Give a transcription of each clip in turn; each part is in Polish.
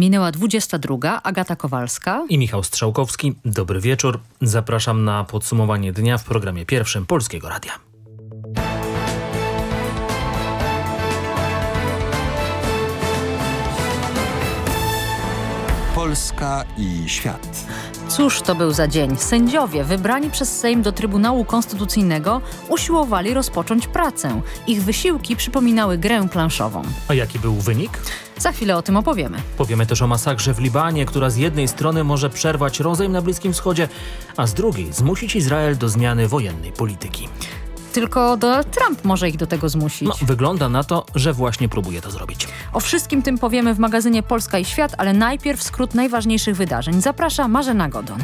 Minęła 22. Agata Kowalska i Michał Strzałkowski. Dobry wieczór. Zapraszam na podsumowanie dnia w programie pierwszym Polskiego Radia. Polska i świat. Cóż to był za dzień? Sędziowie wybrani przez Sejm do Trybunału Konstytucyjnego usiłowali rozpocząć pracę. Ich wysiłki przypominały grę planszową. A jaki był wynik? Za chwilę o tym opowiemy. Powiemy też o masakrze w Libanie, która z jednej strony może przerwać rozejm na Bliskim Wschodzie, a z drugiej zmusić Izrael do zmiany wojennej polityki. Tylko Donald Trump może ich do tego zmusić. No, wygląda na to, że właśnie próbuje to zrobić. O wszystkim tym powiemy w magazynie Polska i Świat, ale najpierw skrót najważniejszych wydarzeń. Zaprasza Marzena Godon.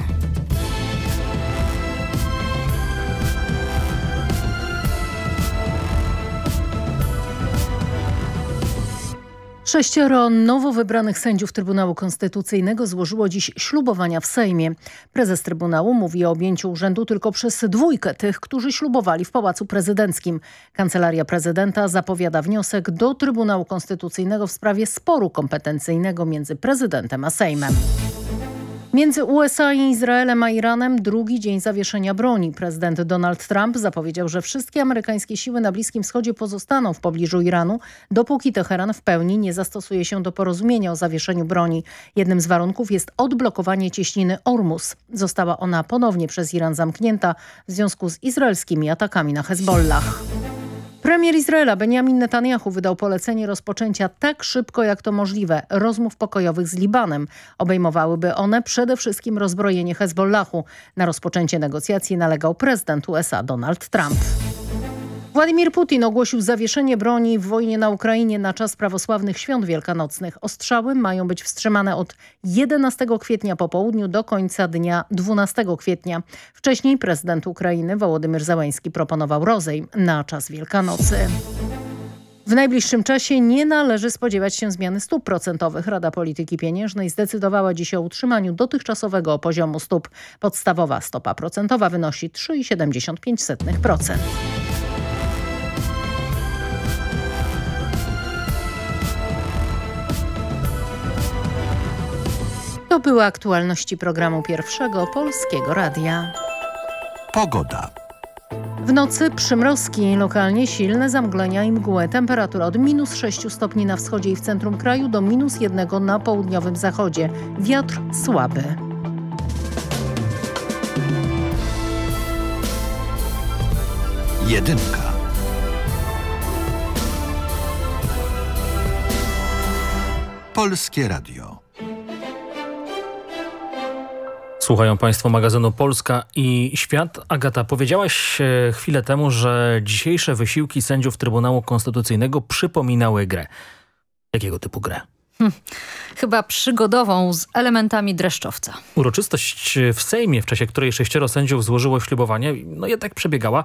Sześcioro nowo wybranych sędziów Trybunału Konstytucyjnego złożyło dziś ślubowania w Sejmie. Prezes Trybunału mówi o objęciu urzędu tylko przez dwójkę tych, którzy ślubowali w Pałacu Prezydenckim. Kancelaria Prezydenta zapowiada wniosek do Trybunału Konstytucyjnego w sprawie sporu kompetencyjnego między prezydentem a Sejmem. Między USA i Izraelem a Iranem drugi dzień zawieszenia broni. Prezydent Donald Trump zapowiedział, że wszystkie amerykańskie siły na Bliskim Wschodzie pozostaną w pobliżu Iranu, dopóki Teheran w pełni nie zastosuje się do porozumienia o zawieszeniu broni. Jednym z warunków jest odblokowanie cieśniny Ormus. Została ona ponownie przez Iran zamknięta w związku z izraelskimi atakami na Hezbollah. Premier Izraela Benjamin Netanyahu wydał polecenie rozpoczęcia tak szybko jak to możliwe rozmów pokojowych z Libanem. Obejmowałyby one przede wszystkim rozbrojenie Hezbollahu. Na rozpoczęcie negocjacji nalegał prezydent USA Donald Trump. Władimir Putin ogłosił zawieszenie broni w wojnie na Ukrainie na czas prawosławnych świąt wielkanocnych. Ostrzały mają być wstrzymane od 11 kwietnia po południu do końca dnia 12 kwietnia. Wcześniej prezydent Ukrainy Wołodymyr Załański proponował rozejm na czas Wielkanocy. W najbliższym czasie nie należy spodziewać się zmiany stóp procentowych. Rada Polityki Pieniężnej zdecydowała dziś o utrzymaniu dotychczasowego poziomu stóp. Podstawowa stopa procentowa wynosi 3,75%. To były aktualności programu Pierwszego Polskiego Radia. Pogoda. W nocy przymrozki, lokalnie silne zamglenia i mgłę. Temperatura od minus 6 stopni na wschodzie i w centrum kraju do minus 1 na południowym zachodzie. Wiatr słaby. Jedynka. Polskie Radio. Słuchają Państwo magazynu Polska i Świat. Agata, powiedziałaś e, chwilę temu, że dzisiejsze wysiłki sędziów Trybunału Konstytucyjnego przypominały grę. Jakiego typu grę? Hm, chyba przygodową z elementami dreszczowca. Uroczystość w Sejmie, w czasie której sześcioro sędziów złożyło ślubowanie, no jednak przebiegała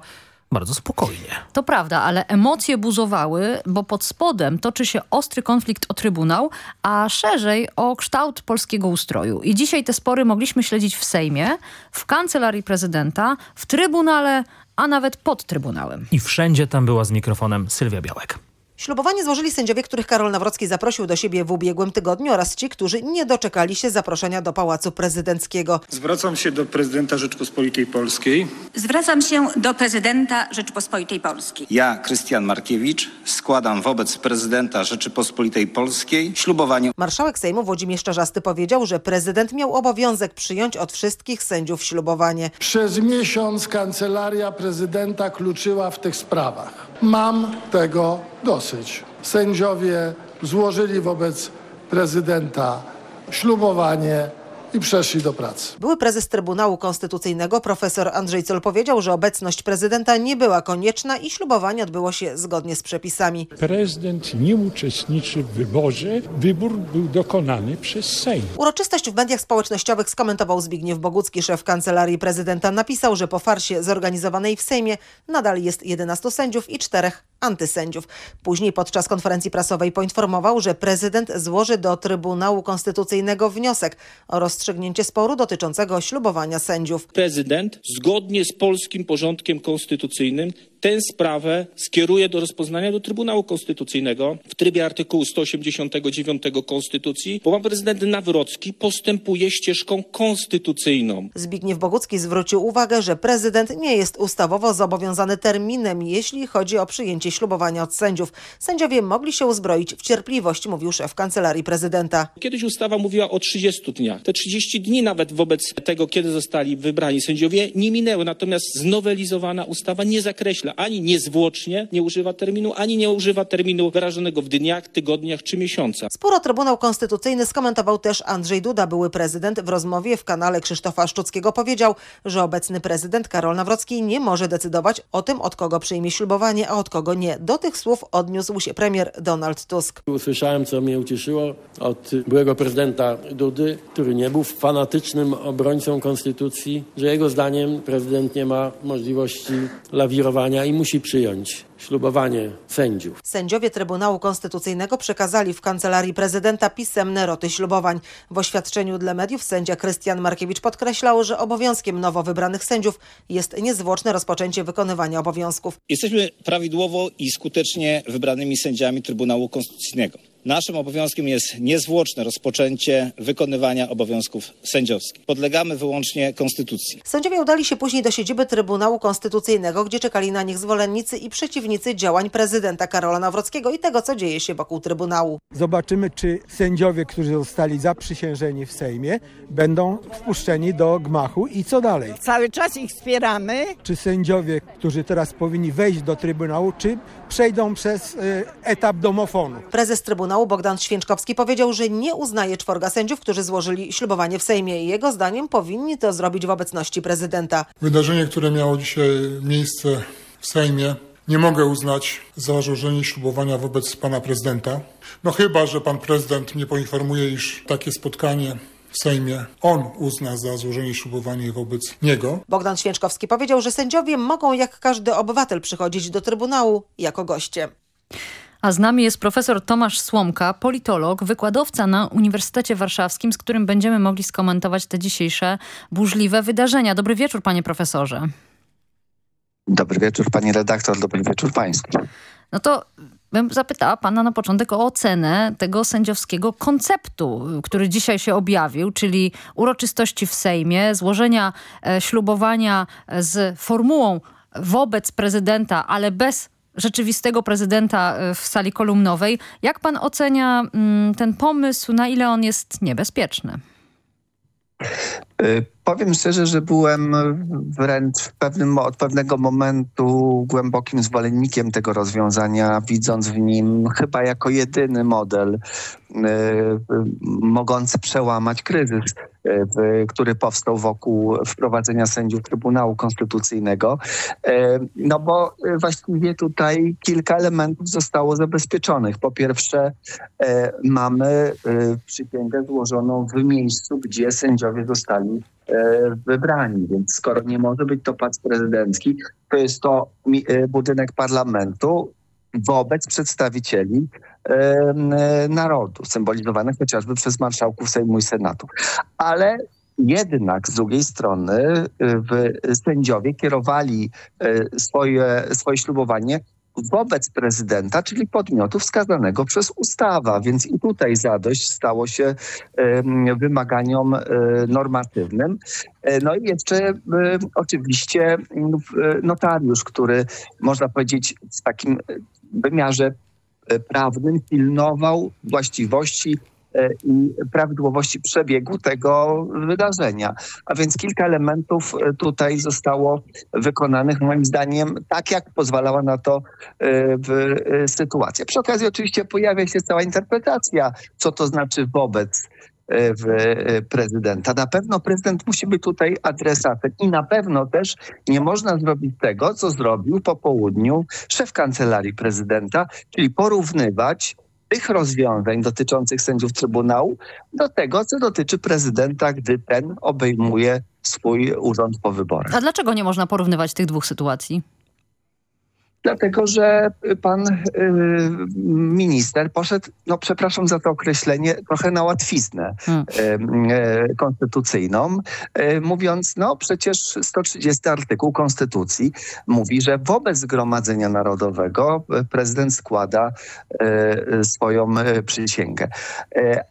bardzo spokojnie. To prawda, ale emocje buzowały, bo pod spodem toczy się ostry konflikt o Trybunał, a szerzej o kształt polskiego ustroju. I dzisiaj te spory mogliśmy śledzić w Sejmie, w Kancelarii Prezydenta, w Trybunale, a nawet pod Trybunałem. I wszędzie tam była z mikrofonem Sylwia Białek. Ślubowanie złożyli sędziowie, których Karol Nawrocki zaprosił do siebie w ubiegłym tygodniu oraz ci, którzy nie doczekali się zaproszenia do Pałacu Prezydenckiego. Zwracam się do prezydenta Rzeczpospolitej Polskiej. Zwracam się do prezydenta Rzeczypospolitej Polskiej. Ja, Krystian Markiewicz, składam wobec prezydenta Rzeczypospolitej Polskiej ślubowanie. Marszałek Sejmu Włodzimierz Czarzasty powiedział, że prezydent miał obowiązek przyjąć od wszystkich sędziów ślubowanie. Przez miesiąc kancelaria prezydenta kluczyła w tych sprawach. Mam tego dosyć. Sędziowie złożyli wobec prezydenta ślubowanie i przeszli do pracy. Były prezes Trybunału Konstytucyjnego profesor Andrzej Col powiedział, że obecność prezydenta nie była konieczna i ślubowanie odbyło się zgodnie z przepisami. Prezydent nie uczestniczy w wyborze. Wybór był dokonany przez Sejm. Uroczystość w mediach społecznościowych skomentował Zbigniew Bogucki, szef kancelarii prezydenta. Napisał, że po farsie zorganizowanej w Sejmie nadal jest 11 sędziów i czterech antysędziów. Później podczas konferencji prasowej poinformował, że prezydent złoży do Trybunału Konstytucyjnego wniosek o rozstrzygnięcie sporu dotyczącego ślubowania sędziów. Prezydent zgodnie z polskim porządkiem konstytucyjnym tę sprawę skieruje do rozpoznania do Trybunału Konstytucyjnego w trybie artykułu 189 Konstytucji, bo pan prezydent Nawrocki postępuje ścieżką konstytucyjną. Zbigniew Bogucki zwrócił uwagę, że prezydent nie jest ustawowo zobowiązany terminem, jeśli chodzi o przyjęcie ślubowania od sędziów. Sędziowie mogli się uzbroić w cierpliwość, mówił szef kancelarii prezydenta. Kiedyś ustawa mówiła o 30 dniach. Te 30 dni nawet wobec tego, kiedy zostali wybrani sędziowie, nie minęły. Natomiast znowelizowana ustawa nie zakreśla ani niezwłocznie, nie używa terminu, ani nie używa terminu wyrażonego w dniach, tygodniach czy miesiącach. Sporo Trybunał Konstytucyjny skomentował też Andrzej Duda, były prezydent. W rozmowie w kanale Krzysztofa Szczuckiego powiedział, że obecny prezydent Karol Nawrocki nie może decydować o tym, od kogo przyjmie ślubowanie, a od kogo nie. Do tych słów odniósł się premier Donald Tusk. Usłyszałem, co mnie ucieszyło od byłego prezydenta Dudy, który nie był fanatycznym obrońcą konstytucji, że jego zdaniem prezydent nie ma możliwości lawirowania i musi przyjąć ślubowanie sędziów. Sędziowie Trybunału Konstytucyjnego przekazali w kancelarii prezydenta pisemne roty ślubowań. W oświadczeniu dla mediów sędzia Krystian Markiewicz podkreślał, że obowiązkiem nowo wybranych sędziów jest niezwłoczne rozpoczęcie wykonywania obowiązków. Jesteśmy prawidłowo i skutecznie wybranymi sędziami Trybunału Konstytucyjnego. Naszym obowiązkiem jest niezwłoczne rozpoczęcie wykonywania obowiązków sędziowskich. Podlegamy wyłącznie Konstytucji. Sędziowie udali się później do siedziby Trybunału Konstytucyjnego, gdzie czekali na nich zwolennicy i przeciwnicy działań prezydenta Karola Nawrockiego i tego, co dzieje się wokół Trybunału. Zobaczymy, czy sędziowie, którzy zostali zaprzysiężeni w Sejmie, będą wpuszczeni do gmachu i co dalej. Cały czas ich wspieramy. Czy sędziowie, którzy teraz powinni wejść do Trybunału, czy przejdą przez y, etap domofonu? Prezes Trybunału Bogdan Święczkowski powiedział, że nie uznaje czworga sędziów, którzy złożyli ślubowanie w Sejmie. Jego zdaniem powinni to zrobić w obecności prezydenta. Wydarzenie, które miało dzisiaj miejsce w Sejmie, nie mogę uznać za złożenie ślubowania wobec pana prezydenta. No chyba, że pan prezydent mnie poinformuje, iż takie spotkanie w Sejmie on uzna za złożenie ślubowania wobec niego. Bogdan Święczkowski powiedział, że sędziowie mogą jak każdy obywatel przychodzić do Trybunału jako goście. A z nami jest profesor Tomasz Słomka, politolog, wykładowca na Uniwersytecie Warszawskim, z którym będziemy mogli skomentować te dzisiejsze burzliwe wydarzenia. Dobry wieczór, panie profesorze. Dobry wieczór, pani redaktor, dobry wieczór państwu. No to bym zapytała pana na początek o ocenę tego sędziowskiego konceptu, który dzisiaj się objawił, czyli uroczystości w Sejmie, złożenia e, ślubowania z formułą wobec prezydenta, ale bez rzeczywistego prezydenta w sali kolumnowej. Jak pan ocenia mm, ten pomysł, na ile on jest niebezpieczny? Powiem szczerze, że byłem wręcz w pewnym, od pewnego momentu głębokim zwolennikiem tego rozwiązania, widząc w nim chyba jako jedyny model y, mogący przełamać kryzys, y, który powstał wokół wprowadzenia sędziów Trybunału Konstytucyjnego. Y, no bo właściwie tutaj kilka elementów zostało zabezpieczonych. Po pierwsze mamy przysięgę złożoną w miejscu, gdzie sędziowie zostali wybrani, więc skoro nie może być to pac prezydencki, to jest to budynek parlamentu wobec przedstawicieli narodu, symbolizowanych chociażby przez marszałków Sejmu i Senatu. Ale jednak z drugiej strony sędziowie kierowali swoje, swoje ślubowanie wobec prezydenta, czyli podmiotu wskazanego przez ustawa, więc i tutaj zadość stało się wymaganiom normatywnym. No i jeszcze oczywiście notariusz, który można powiedzieć w takim wymiarze prawnym pilnował właściwości i prawidłowości przebiegu tego wydarzenia. A więc kilka elementów tutaj zostało wykonanych moim zdaniem tak, jak pozwalała na to w sytuacja. Przy okazji oczywiście pojawia się cała interpretacja, co to znaczy wobec w prezydenta. Na pewno prezydent musi być tutaj adresatem i na pewno też nie można zrobić tego, co zrobił po południu szef kancelarii prezydenta, czyli porównywać tych rozwiązań dotyczących sędziów Trybunału do tego, co dotyczy prezydenta, gdy ten obejmuje swój urząd po wyborach. A dlaczego nie można porównywać tych dwóch sytuacji? Dlatego, że pan y, minister poszedł, no przepraszam za to określenie, trochę na łatwiznę Hmm. y, y, konstytucyjną, mówiąc, no przecież 130 artykuł Konstytucji mówi, że wobec Zgromadzenia Narodowego prezydent składa swoją przysięgę.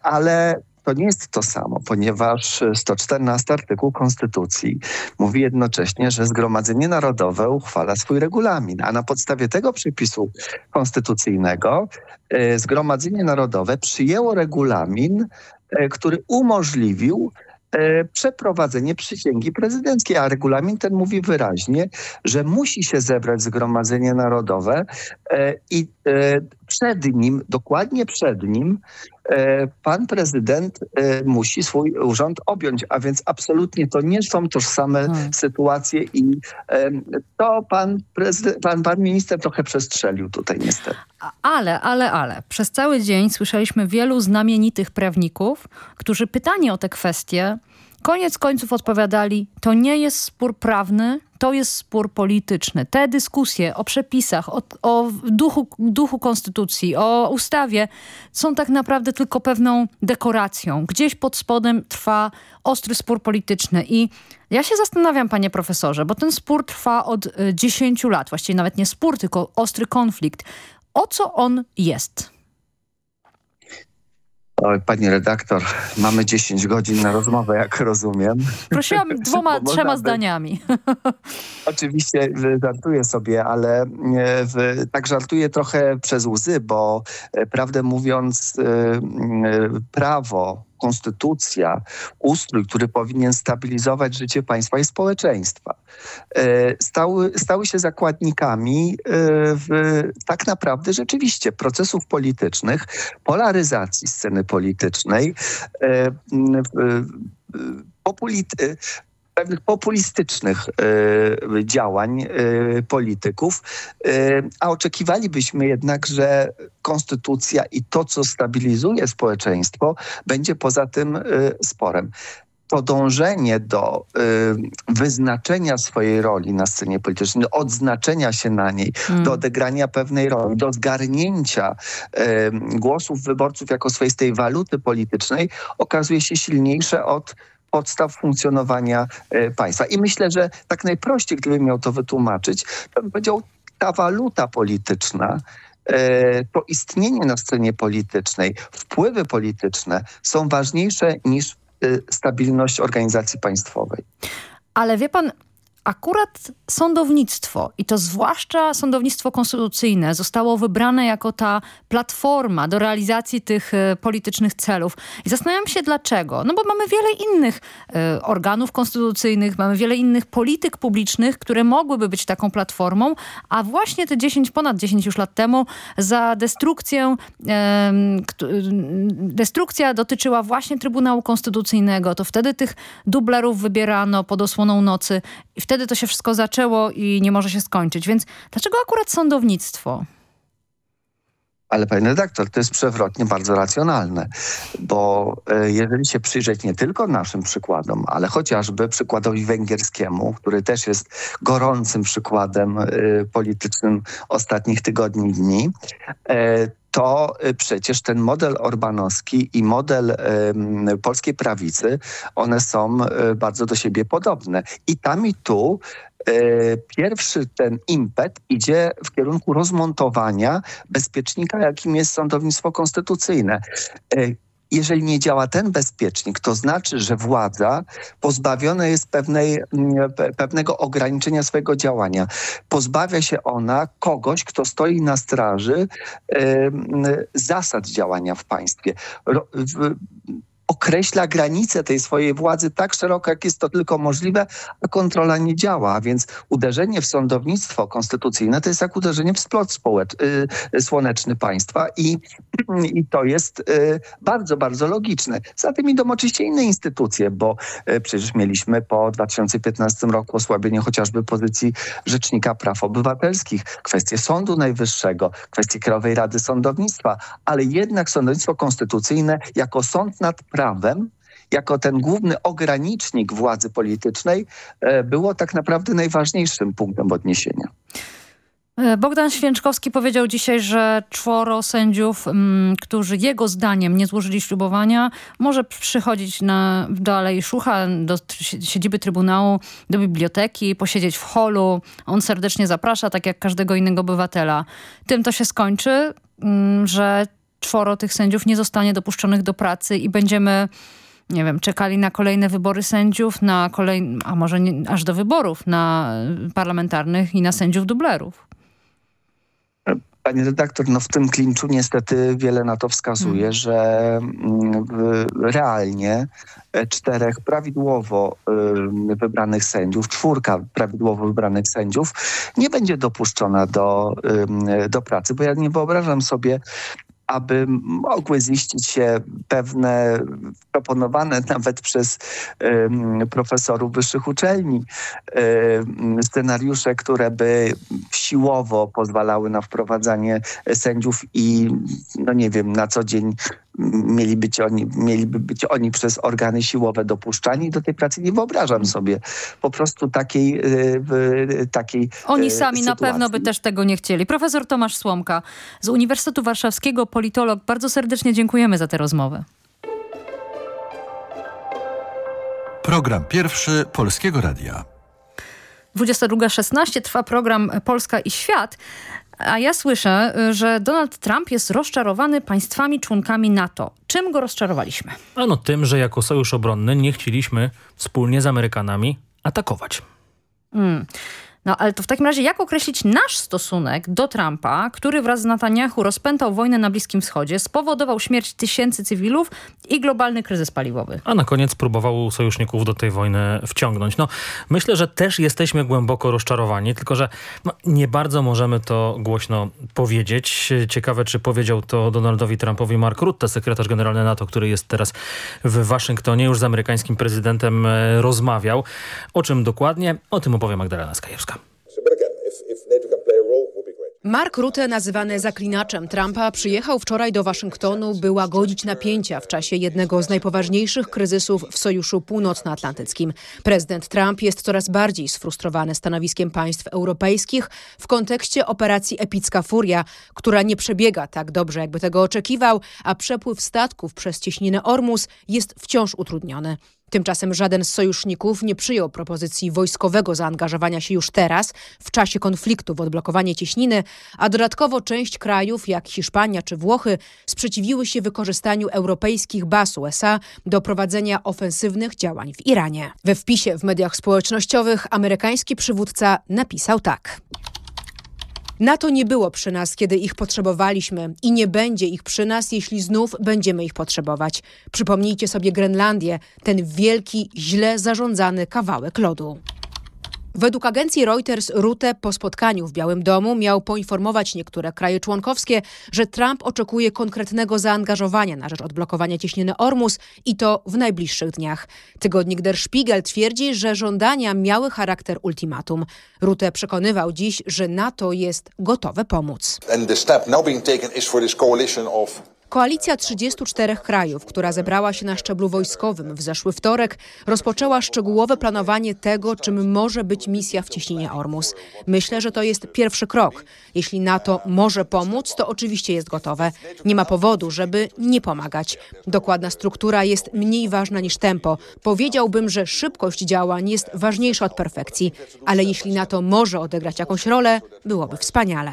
Ale to nie jest to samo, ponieważ 114 artykuł Konstytucji mówi jednocześnie, że Zgromadzenie Narodowe uchwala swój regulamin, a na podstawie tego przepisu konstytucyjnego e, Zgromadzenie Narodowe przyjęło regulamin, e, który umożliwił e, przeprowadzenie przysięgi prezydenckiej, a regulamin ten mówi wyraźnie, że musi się zebrać Zgromadzenie Narodowe i przed nim, dokładnie przed nim, e, pan prezydent e, musi swój urząd objąć, a więc absolutnie to nie są tożsame sytuacje i e, to pan, pan, pan minister trochę przestrzelił tutaj niestety. Ale, ale, ale. Przez cały dzień słyszeliśmy wielu znamienitych prawników, którzy pytanie o te kwestie koniec końców odpowiadali, to nie jest spór prawny, to jest spór polityczny. Te dyskusje o przepisach, o, o duchu, duchu konstytucji, o ustawie są tak naprawdę tylko pewną dekoracją. Gdzieś pod spodem trwa ostry spór polityczny i ja się zastanawiam, panie profesorze, bo ten spór trwa od y, 10 lat, właściwie nawet nie spór, tylko ostry konflikt. O co on jest? Oj, pani redaktor, mamy 10 godzin na rozmowę, jak rozumiem. Prosiłam dwoma, trzema zdaniami. Oczywiście żartuję sobie, ale y, w, tak żartuję trochę przez łzy, bo y, prawdę mówiąc y, prawo, konstytucja, ustrój, który powinien stabilizować życie państwa i społeczeństwa, y, stały, stały się zakładnikami y, w, tak naprawdę rzeczywiście procesów politycznych, polaryzacji sceny politycznej, y, populit, pewnych populistycznych y, działań y, polityków, y, a oczekiwalibyśmy jednak, że konstytucja i to, co stabilizuje społeczeństwo, będzie poza tym y, sporem. To dążenie do y, wyznaczenia swojej roli na scenie politycznej, do odznaczenia się na niej, Mm. do odegrania pewnej roli, do zgarnięcia y, głosów wyborców jako swoistej waluty politycznej okazuje się silniejsze od podstaw funkcjonowania e, państwa. I myślę, że tak najprościej, gdybym miał to wytłumaczyć, to bym powiedział, ta waluta polityczna, e, to istnienie na scenie politycznej, wpływy polityczne są ważniejsze niż e, stabilność organizacji państwowej. Ale wie pan, akurat sądownictwo i to zwłaszcza sądownictwo konstytucyjne zostało wybrane jako ta platforma do realizacji tych e, politycznych celów. I zastanawiam się dlaczego. No bo mamy wiele innych e, organów konstytucyjnych, mamy wiele innych polityk publicznych, które mogłyby być taką platformą, a właśnie te 10, ponad 10 już lat temu za destrukcję, kt- destrukcja dotyczyła właśnie Trybunału Konstytucyjnego. To wtedy tych dublerów wybierano pod osłoną nocy i wtedy to się wszystko zaczęło i nie może się skończyć. Więc dlaczego akurat sądownictwo? Ale panie redaktor, to jest przewrotnie bardzo racjonalne, bo e, jeżeli się przyjrzeć nie tylko naszym przykładom, ale chociażby przykładowi węgierskiemu, który też jest gorącym przykładem e, politycznym ostatnich tygodni i dni, e, to e, przecież ten model orbanowski i model polskiej prawicy, one są e, bardzo do siebie podobne. I tam i tu e, pierwszy ten impet idzie w kierunku rozmontowania bezpiecznika, jakim jest sądownictwo konstytucyjne. Jeżeli nie działa ten bezpiecznik, to znaczy, że władza pozbawiona jest pewnej, mm, pe- pewnego ograniczenia swojego działania. Pozbawia się ona kogoś, kto stoi na straży zasad działania w państwie. Określa granice tej swojej władzy tak szeroko, jak jest to tylko możliwe, a kontrola nie działa. A więc uderzenie w sądownictwo konstytucyjne to jest jak uderzenie w splot społecz- y, słoneczny państwa i, i to jest y, bardzo, bardzo logiczne. Za tym idą oczywiście inne instytucje, bo y, przecież mieliśmy po 2015 roku osłabienie chociażby pozycji Rzecznika Praw Obywatelskich, kwestie Sądu Najwyższego, kwestie Krajowej Rady Sądownictwa, ale jednak sądownictwo konstytucyjne jako sąd nad prawem jako ten główny ogranicznik władzy politycznej e, było tak naprawdę najważniejszym punktem odniesienia. E, Bogdan Święczkowski powiedział dzisiaj, że czworo sędziów, m, którzy jego zdaniem nie złożyli ślubowania, może przychodzić na, do Alei Szucha, do siedziby Trybunału, do biblioteki, posiedzieć w holu. On serdecznie zaprasza, tak jak każdego innego obywatela. Tym to się skończy, m, że czworo tych sędziów nie zostanie dopuszczonych do pracy i będziemy nie wiem, czekali na kolejne wybory sędziów, na kolej, a może nie, aż do wyborów na parlamentarnych i na sędziów dublerów. Panie redaktor, no w tym klinczu niestety wiele na to wskazuje, Mhm. że mm, realnie e, czterech prawidłowo y, wybranych sędziów, czwórka prawidłowo wybranych sędziów nie będzie dopuszczona do, do pracy, bo ja nie wyobrażam sobie, aby mogły ziścić się pewne proponowane nawet przez profesorów wyższych uczelni scenariusze, które by siłowo pozwalały na wprowadzanie sędziów i no nie wiem, na co dzień mieli być oni, mieliby być oni przez organy siłowe dopuszczani do tej pracy. Nie wyobrażam sobie po prostu takiej, y, takiej Oni y, sami na pewno by też tego nie chcieli. Profesor Tomasz Słomka z Uniwersytetu Warszawskiego, politolog. Bardzo serdecznie dziękujemy za tę rozmowę. Program pierwszy Polskiego Radia. 22.16 trwa program Polska i Świat. A ja słyszę, że Donald Trump jest rozczarowany państwami członkami NATO. Czym go rozczarowaliśmy? Ano tym, że jako sojusz obronny nie chcieliśmy wspólnie z Amerykanami atakować. Mm. No ale to w takim razie jak określić nasz stosunek do Trumpa, który wraz z Netanyahu rozpętał wojnę na Bliskim Wschodzie, spowodował śmierć tysięcy cywilów i globalny kryzys paliwowy? A na koniec próbował sojuszników do tej wojny wciągnąć. No, myślę, że też jesteśmy głęboko rozczarowani, tylko że no, nie bardzo możemy to głośno powiedzieć. Ciekawe, czy powiedział to Donaldowi Trumpowi Mark Rutte, sekretarz generalny NATO, który jest teraz w Waszyngtonie, już z amerykańskim prezydentem e, rozmawiał. O czym dokładnie? O tym opowie Magdalena Skajewska. Mark Rutte, nazywany zaklinaczem Trumpa, przyjechał wczoraj do Waszyngtonu, by łagodzić napięcia w czasie jednego z najpoważniejszych kryzysów w Sojuszu Północnoatlantyckim. Prezydent Trump jest coraz bardziej sfrustrowany stanowiskiem państw europejskich w kontekście operacji Epicka Furia, która nie przebiega tak dobrze, jakby tego oczekiwał, a przepływ statków przez cieśninę Ormus jest wciąż utrudniony. Tymczasem żaden z sojuszników nie przyjął propozycji wojskowego zaangażowania się już teraz, w czasie konfliktu w odblokowanie cieśniny, a dodatkowo część krajów, jak Hiszpania czy Włochy, sprzeciwiły się wykorzystaniu europejskich baz USA do prowadzenia ofensywnych działań w Iranie. We wpisie w mediach społecznościowych amerykański przywódca napisał tak. NATO nie było przy nas, kiedy ich potrzebowaliśmy i nie będzie ich przy nas, jeśli znów będziemy ich potrzebować. Przypomnijcie sobie Grenlandię, ten wielki, źle zarządzany kawałek lodu. Według agencji Reuters Rutte po spotkaniu w Białym Domu miał poinformować niektóre kraje członkowskie, że Trump oczekuje konkretnego zaangażowania na rzecz odblokowania cieśniny Ormus i to w najbliższych dniach. Tygodnik Der Spiegel twierdzi, że żądania miały charakter ultimatum. Rutte przekonywał dziś, że NATO jest gotowe pomóc. And the step now being taken is for this coalition of Koalicja 34 krajów, która zebrała się na szczeblu wojskowym w zeszły wtorek, rozpoczęła szczegółowe planowanie tego, czym może być misja w cieśninie Ormus. Myślę, że to jest pierwszy krok. Jeśli NATO może pomóc, to oczywiście jest gotowe. Nie ma powodu, żeby nie pomagać. Dokładna struktura jest mniej ważna niż tempo. Powiedziałbym, że szybkość działań jest ważniejsza od perfekcji, ale jeśli NATO może odegrać jakąś rolę, byłoby wspaniale.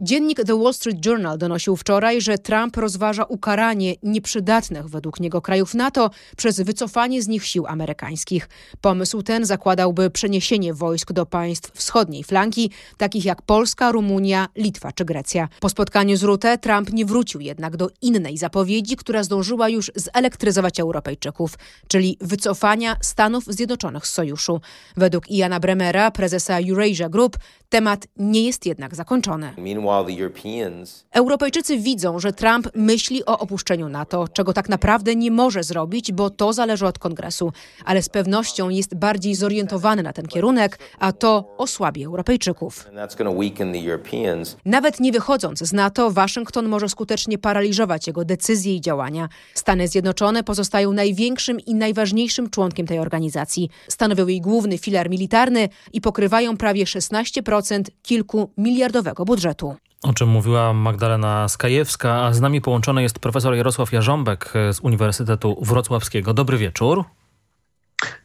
Dziennik The Wall Street Journal donosił wczoraj, że Trump rozważa ukaranie nieprzydatnych według niego krajów NATO przez wycofanie z nich sił amerykańskich. Pomysł ten zakładałby przeniesienie wojsk do państw wschodniej flanki, takich jak Polska, Rumunia, Litwa czy Grecja. Po spotkaniu z Rutte Trump nie wrócił jednak do innej zapowiedzi, która zdążyła już zelektryzować Europejczyków, czyli wycofania Stanów Zjednoczonych z sojuszu. Według Iana Bremera, prezesa Eurasia Group, temat nie jest jednak zakończony. Europejczycy widzą, że Trump myśli o opuszczeniu NATO, czego tak naprawdę nie może zrobić, bo to zależy od kongresu. Ale z pewnością jest bardziej zorientowany na ten kierunek, a to osłabi Europejczyków. Nawet nie wychodząc z NATO, Waszyngton może skutecznie paraliżować jego decyzje i działania. Stany Zjednoczone pozostają największym i najważniejszym członkiem tej organizacji. Stanowią jej główny filar militarny i pokrywają prawie 16% kilku miliardowego budżetu. O czym mówiła Magdalena Skajewska, a z nami połączony jest profesor Jarosław Jarząbek z Uniwersytetu Wrocławskiego. Dobry wieczór.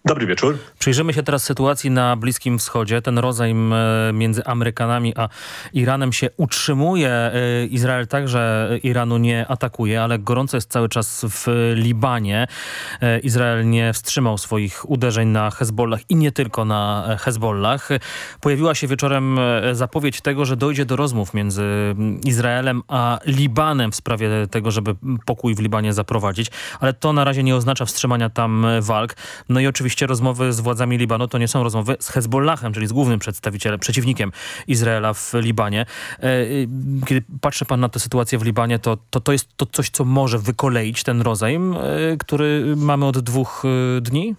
Dobry wieczór. Przyjrzymy się teraz sytuacji na Bliskim Wschodzie. Ten rozejm e, między Amerykanami a Iranem się utrzymuje. E, Izrael także Iranu nie atakuje, ale gorąco jest cały czas w Libanie. E, Izrael nie wstrzymał swoich uderzeń na Hezbollah i nie tylko na Hezbollah. Pojawiła się wieczorem zapowiedź tego, że dojdzie do rozmów między Izraelem a Libanem w sprawie tego, żeby pokój w Libanie zaprowadzić, ale to na razie nie oznacza wstrzymania tam walk. No i oczywiście rozmowy z władzami Libanu to nie są rozmowy z Hezbollahem, czyli z głównym przedstawicielem, przeciwnikiem Izraela w Libanie. E, kiedy patrzy pan na tę sytuację w Libanie, to, to, to jest to coś, co może wykoleić ten rozejm, e, który mamy od dwóch e, dni?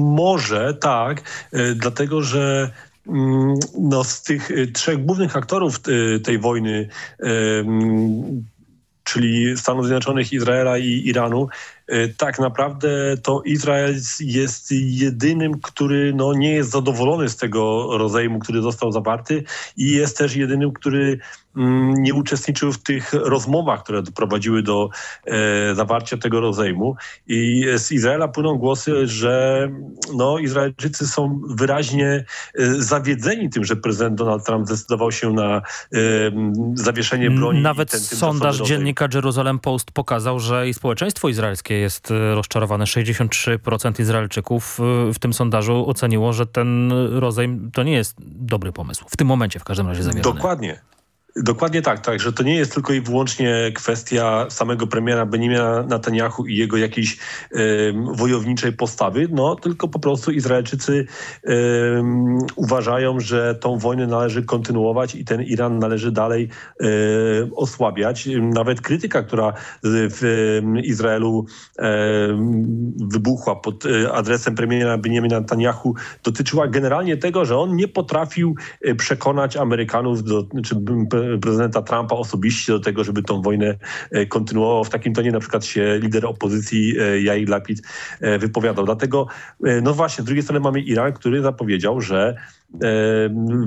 Może tak, dlatego że mm, no, z tych trzech głównych aktorów tej wojny, czyli Stanów Zjednoczonych, Izraela i Iranu, E, tak naprawdę to Izrael jest jedynym, który no, nie jest zadowolony z tego rozejmu, który został zawarty i jest też jedynym, który mm, nie uczestniczył w tych rozmowach, które doprowadziły do e, zawarcia tego rozejmu. I z Izraela płyną głosy, że no, Izraelczycy są wyraźnie e, zawiedzeni tym, że prezydent Donald Trump zdecydował się na e, zawieszenie broni. Nawet ten, sondaż dziennika Jerusalem Post pokazał, że i społeczeństwo izraelskie jest e, rozczarowane. 63% Izraelczyków e, w tym sondażu oceniło, że ten rozejm to nie jest dobry pomysł. W tym momencie w każdym razie zawierany. Dokładnie. Dokładnie tak, tak, że to nie jest tylko i wyłącznie kwestia samego premiera Benjamina Netanyahu i jego jakiejś wojowniczej postawy, no tylko po prostu Izraelczycy uważają, że tą wojnę należy kontynuować i ten Iran należy dalej osłabiać. Nawet krytyka, która w Izraelu wybuchła pod e, adresem premiera Benjamina Netanyahu dotyczyła generalnie tego, że on nie potrafił e, przekonać Amerykanów do, czy prezydenta Trumpa osobiście do tego, żeby tą wojnę e, kontynuował. W takim tonie na przykład się lider opozycji e, Jair Lapid e, wypowiadał. Dlatego, no właśnie, z drugiej strony mamy Iran, który zapowiedział, że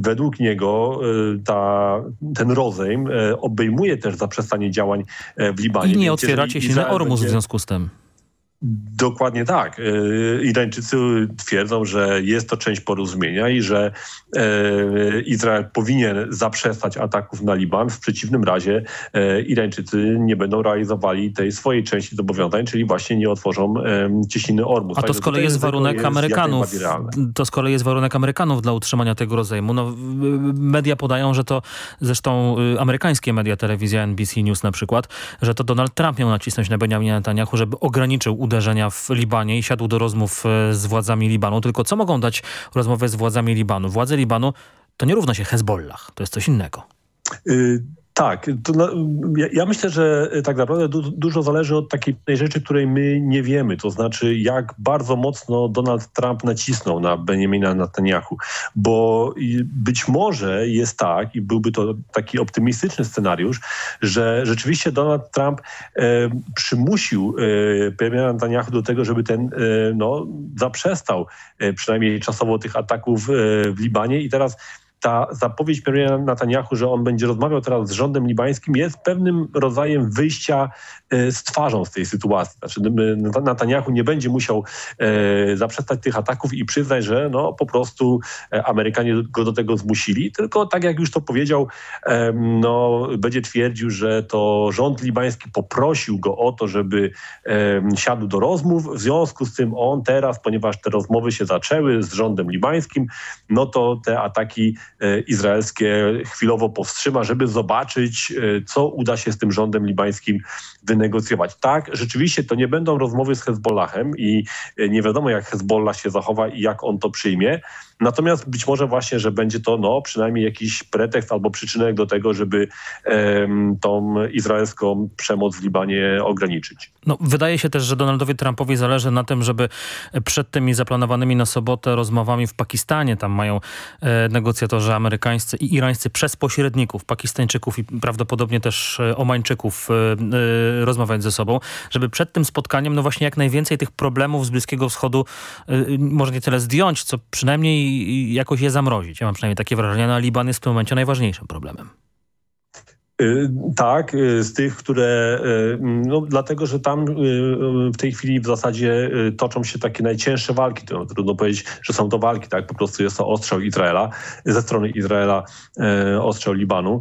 według niego ta, ten rozejm obejmuje też zaprzestanie działań w Libanie. I nie otwieracie się na Ormus będzie... w związku z tym. Dokładnie tak. E, Irańczycy twierdzą, że jest to część porozumienia i że e, Izrael powinien zaprzestać ataków na Liban. W przeciwnym razie e, Irańczycy nie będą realizowali tej swojej części zobowiązań, czyli właśnie nie otworzą cieśniny Ormus. A to z kolei jest warunek jest Amerykanów. To z kolei jest warunek Amerykanów dla utrzymania tego rozejmu. No, media podają, że to zresztą y, amerykańskie media, telewizja NBC News na przykład, że to Donald Trump miał nacisnąć na Benjamina Netanyahu, żeby ograniczył uderzenia w Libanie i siadł do rozmów e, z władzami Libanu. Tylko co mogą dać rozmowy z władzami Libanu? Władze Libanu to nie równa się Hezbollah, to jest coś innego. Tak, to, ja, ja, myślę, że tak naprawdę du, dużo zależy od takiej rzeczy, której my nie wiemy, to znaczy jak bardzo mocno Donald Trump nacisnął na Benjamina Netanyahu, bo być może jest tak i byłby to taki optymistyczny scenariusz, że rzeczywiście Donald Trump e, przymusił e, Benjamina Netanyahu do tego, żeby ten e, no, zaprzestał e, przynajmniej czasowo tych ataków e, w Libanie. I teraz ta zapowiedź premiera Netanyahu, że on będzie rozmawiał teraz z rządem libańskim jest pewnym rodzajem wyjścia e, z twarzą z tej sytuacji. Znaczy Netanyahu nie będzie musiał e, zaprzestać tych ataków i przyznać, że no, po prostu e, Amerykanie go do tego zmusili, tylko tak jak już to powiedział, no, będzie twierdził, że to rząd libański poprosił go o to, żeby siadł do rozmów. W związku z tym on teraz, ponieważ te rozmowy się zaczęły z rządem libańskim, no to te ataki izraelskie chwilowo powstrzyma, żeby zobaczyć, e, co uda się z tym rządem libańskim wynegocjować. Tak, rzeczywiście to nie będą rozmowy z Hezbollahem i e, nie wiadomo, jak Hezbollah się zachowa i jak on to przyjmie, Natomiast być może właśnie, że będzie to no, przynajmniej jakiś pretekst albo przyczynek do tego, żeby tą izraelską przemoc w Libanie ograniczyć. No, wydaje się też, że Donaldowi Trumpowi zależy na tym, żeby przed tymi zaplanowanymi na sobotę rozmowami w Pakistanie, tam mają e, negocjatorzy amerykańscy i irańscy przez pośredników, Pakistańczyków i prawdopodobnie też e, Omańczyków e, e, rozmawiać ze sobą, żeby przed tym spotkaniem no właśnie jak najwięcej tych problemów z Bliskiego Wschodu e, może nie tyle zdjąć, co przynajmniej jakoś je zamrozić. Ja mam przynajmniej takie wrażenie, no a Liban jest w tym momencie najważniejszym problemem. Y, Tak, y, z tych, które, y, no dlatego, że tam w tej chwili w zasadzie toczą się takie najcięższe walki. To trudno powiedzieć, że są to walki, tak? Po prostu jest to ostrzał Izraela, ze strony Izraela ostrzał Libanu.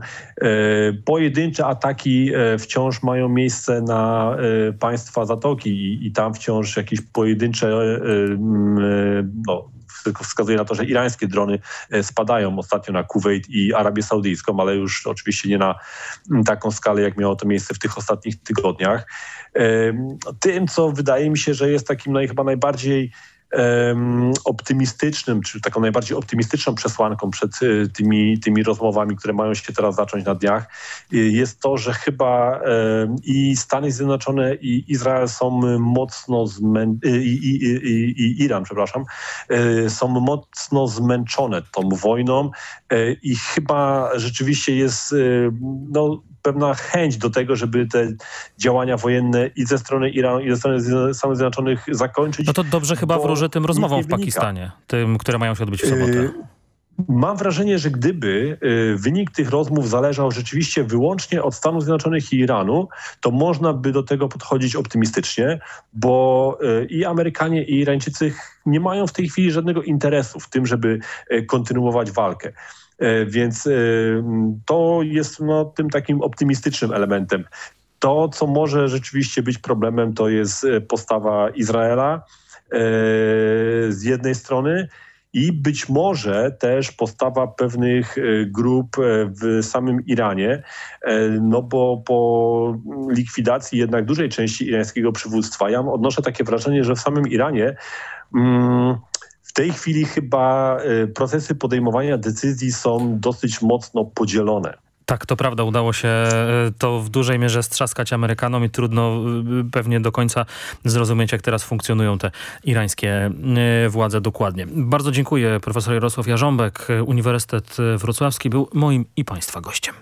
Pojedyncze ataki wciąż mają miejsce na państwa Zatoki i, i tam wciąż jakieś pojedyncze no, wskazuje na to, że irańskie drony e, spadają ostatnio na Kuwait i Arabię Saudyjską, ale już oczywiście nie na mm, taką skalę, jak miało to miejsce w tych ostatnich tygodniach. Em, Tym, co wydaje mi się, że jest takim naj, chyba najbardziej optymistycznym, czy taką najbardziej optymistyczną przesłanką przed y, tymi, tymi rozmowami, które mają się teraz zacząć na dniach, y, jest to, że chyba i Stany Zjednoczone i Izrael są mocno zmę... y, i, i, i, i Iran, przepraszam, y, są mocno zmęczone tą wojną i chyba rzeczywiście jest no, pewna chęć do tego, żeby te działania wojenne i ze strony Iranu, i ze strony Stanów Zjednoczonych zakończyć. No to dobrze chyba bo wróży tym rozmowom w. Pakistanie, tym, które mają się odbyć w sobotę. Y, Mam wrażenie, że gdyby y, wynik tych rozmów zależał rzeczywiście wyłącznie od Stanów Zjednoczonych i Iranu, to można by do tego podchodzić optymistycznie, bo y, i Amerykanie, i Irańczycy nie mają w tej chwili żadnego interesu w tym, żeby kontynuować walkę. Więc to jest no, tym takim optymistycznym elementem. To, co może rzeczywiście być problemem, to jest postawa Izraela z jednej strony i być może też postawa pewnych e, grup e, w samym Iranie, e, no bo po likwidacji jednak dużej części irańskiego przywództwa, ja odnoszę takie wrażenie, że w samym Iranie mm, w tej chwili chyba e, procesy podejmowania decyzji są dosyć mocno podzielone. Tak, to prawda. Udało się e, to w dużej mierze strzaskać Amerykanom i trudno e, pewnie do końca zrozumieć, jak teraz funkcjonują te irańskie e, władze dokładnie. Bardzo dziękuję. Profesor Jarosław Jarząbek, Uniwersytet Wrocławski był moim i Państwa gościem.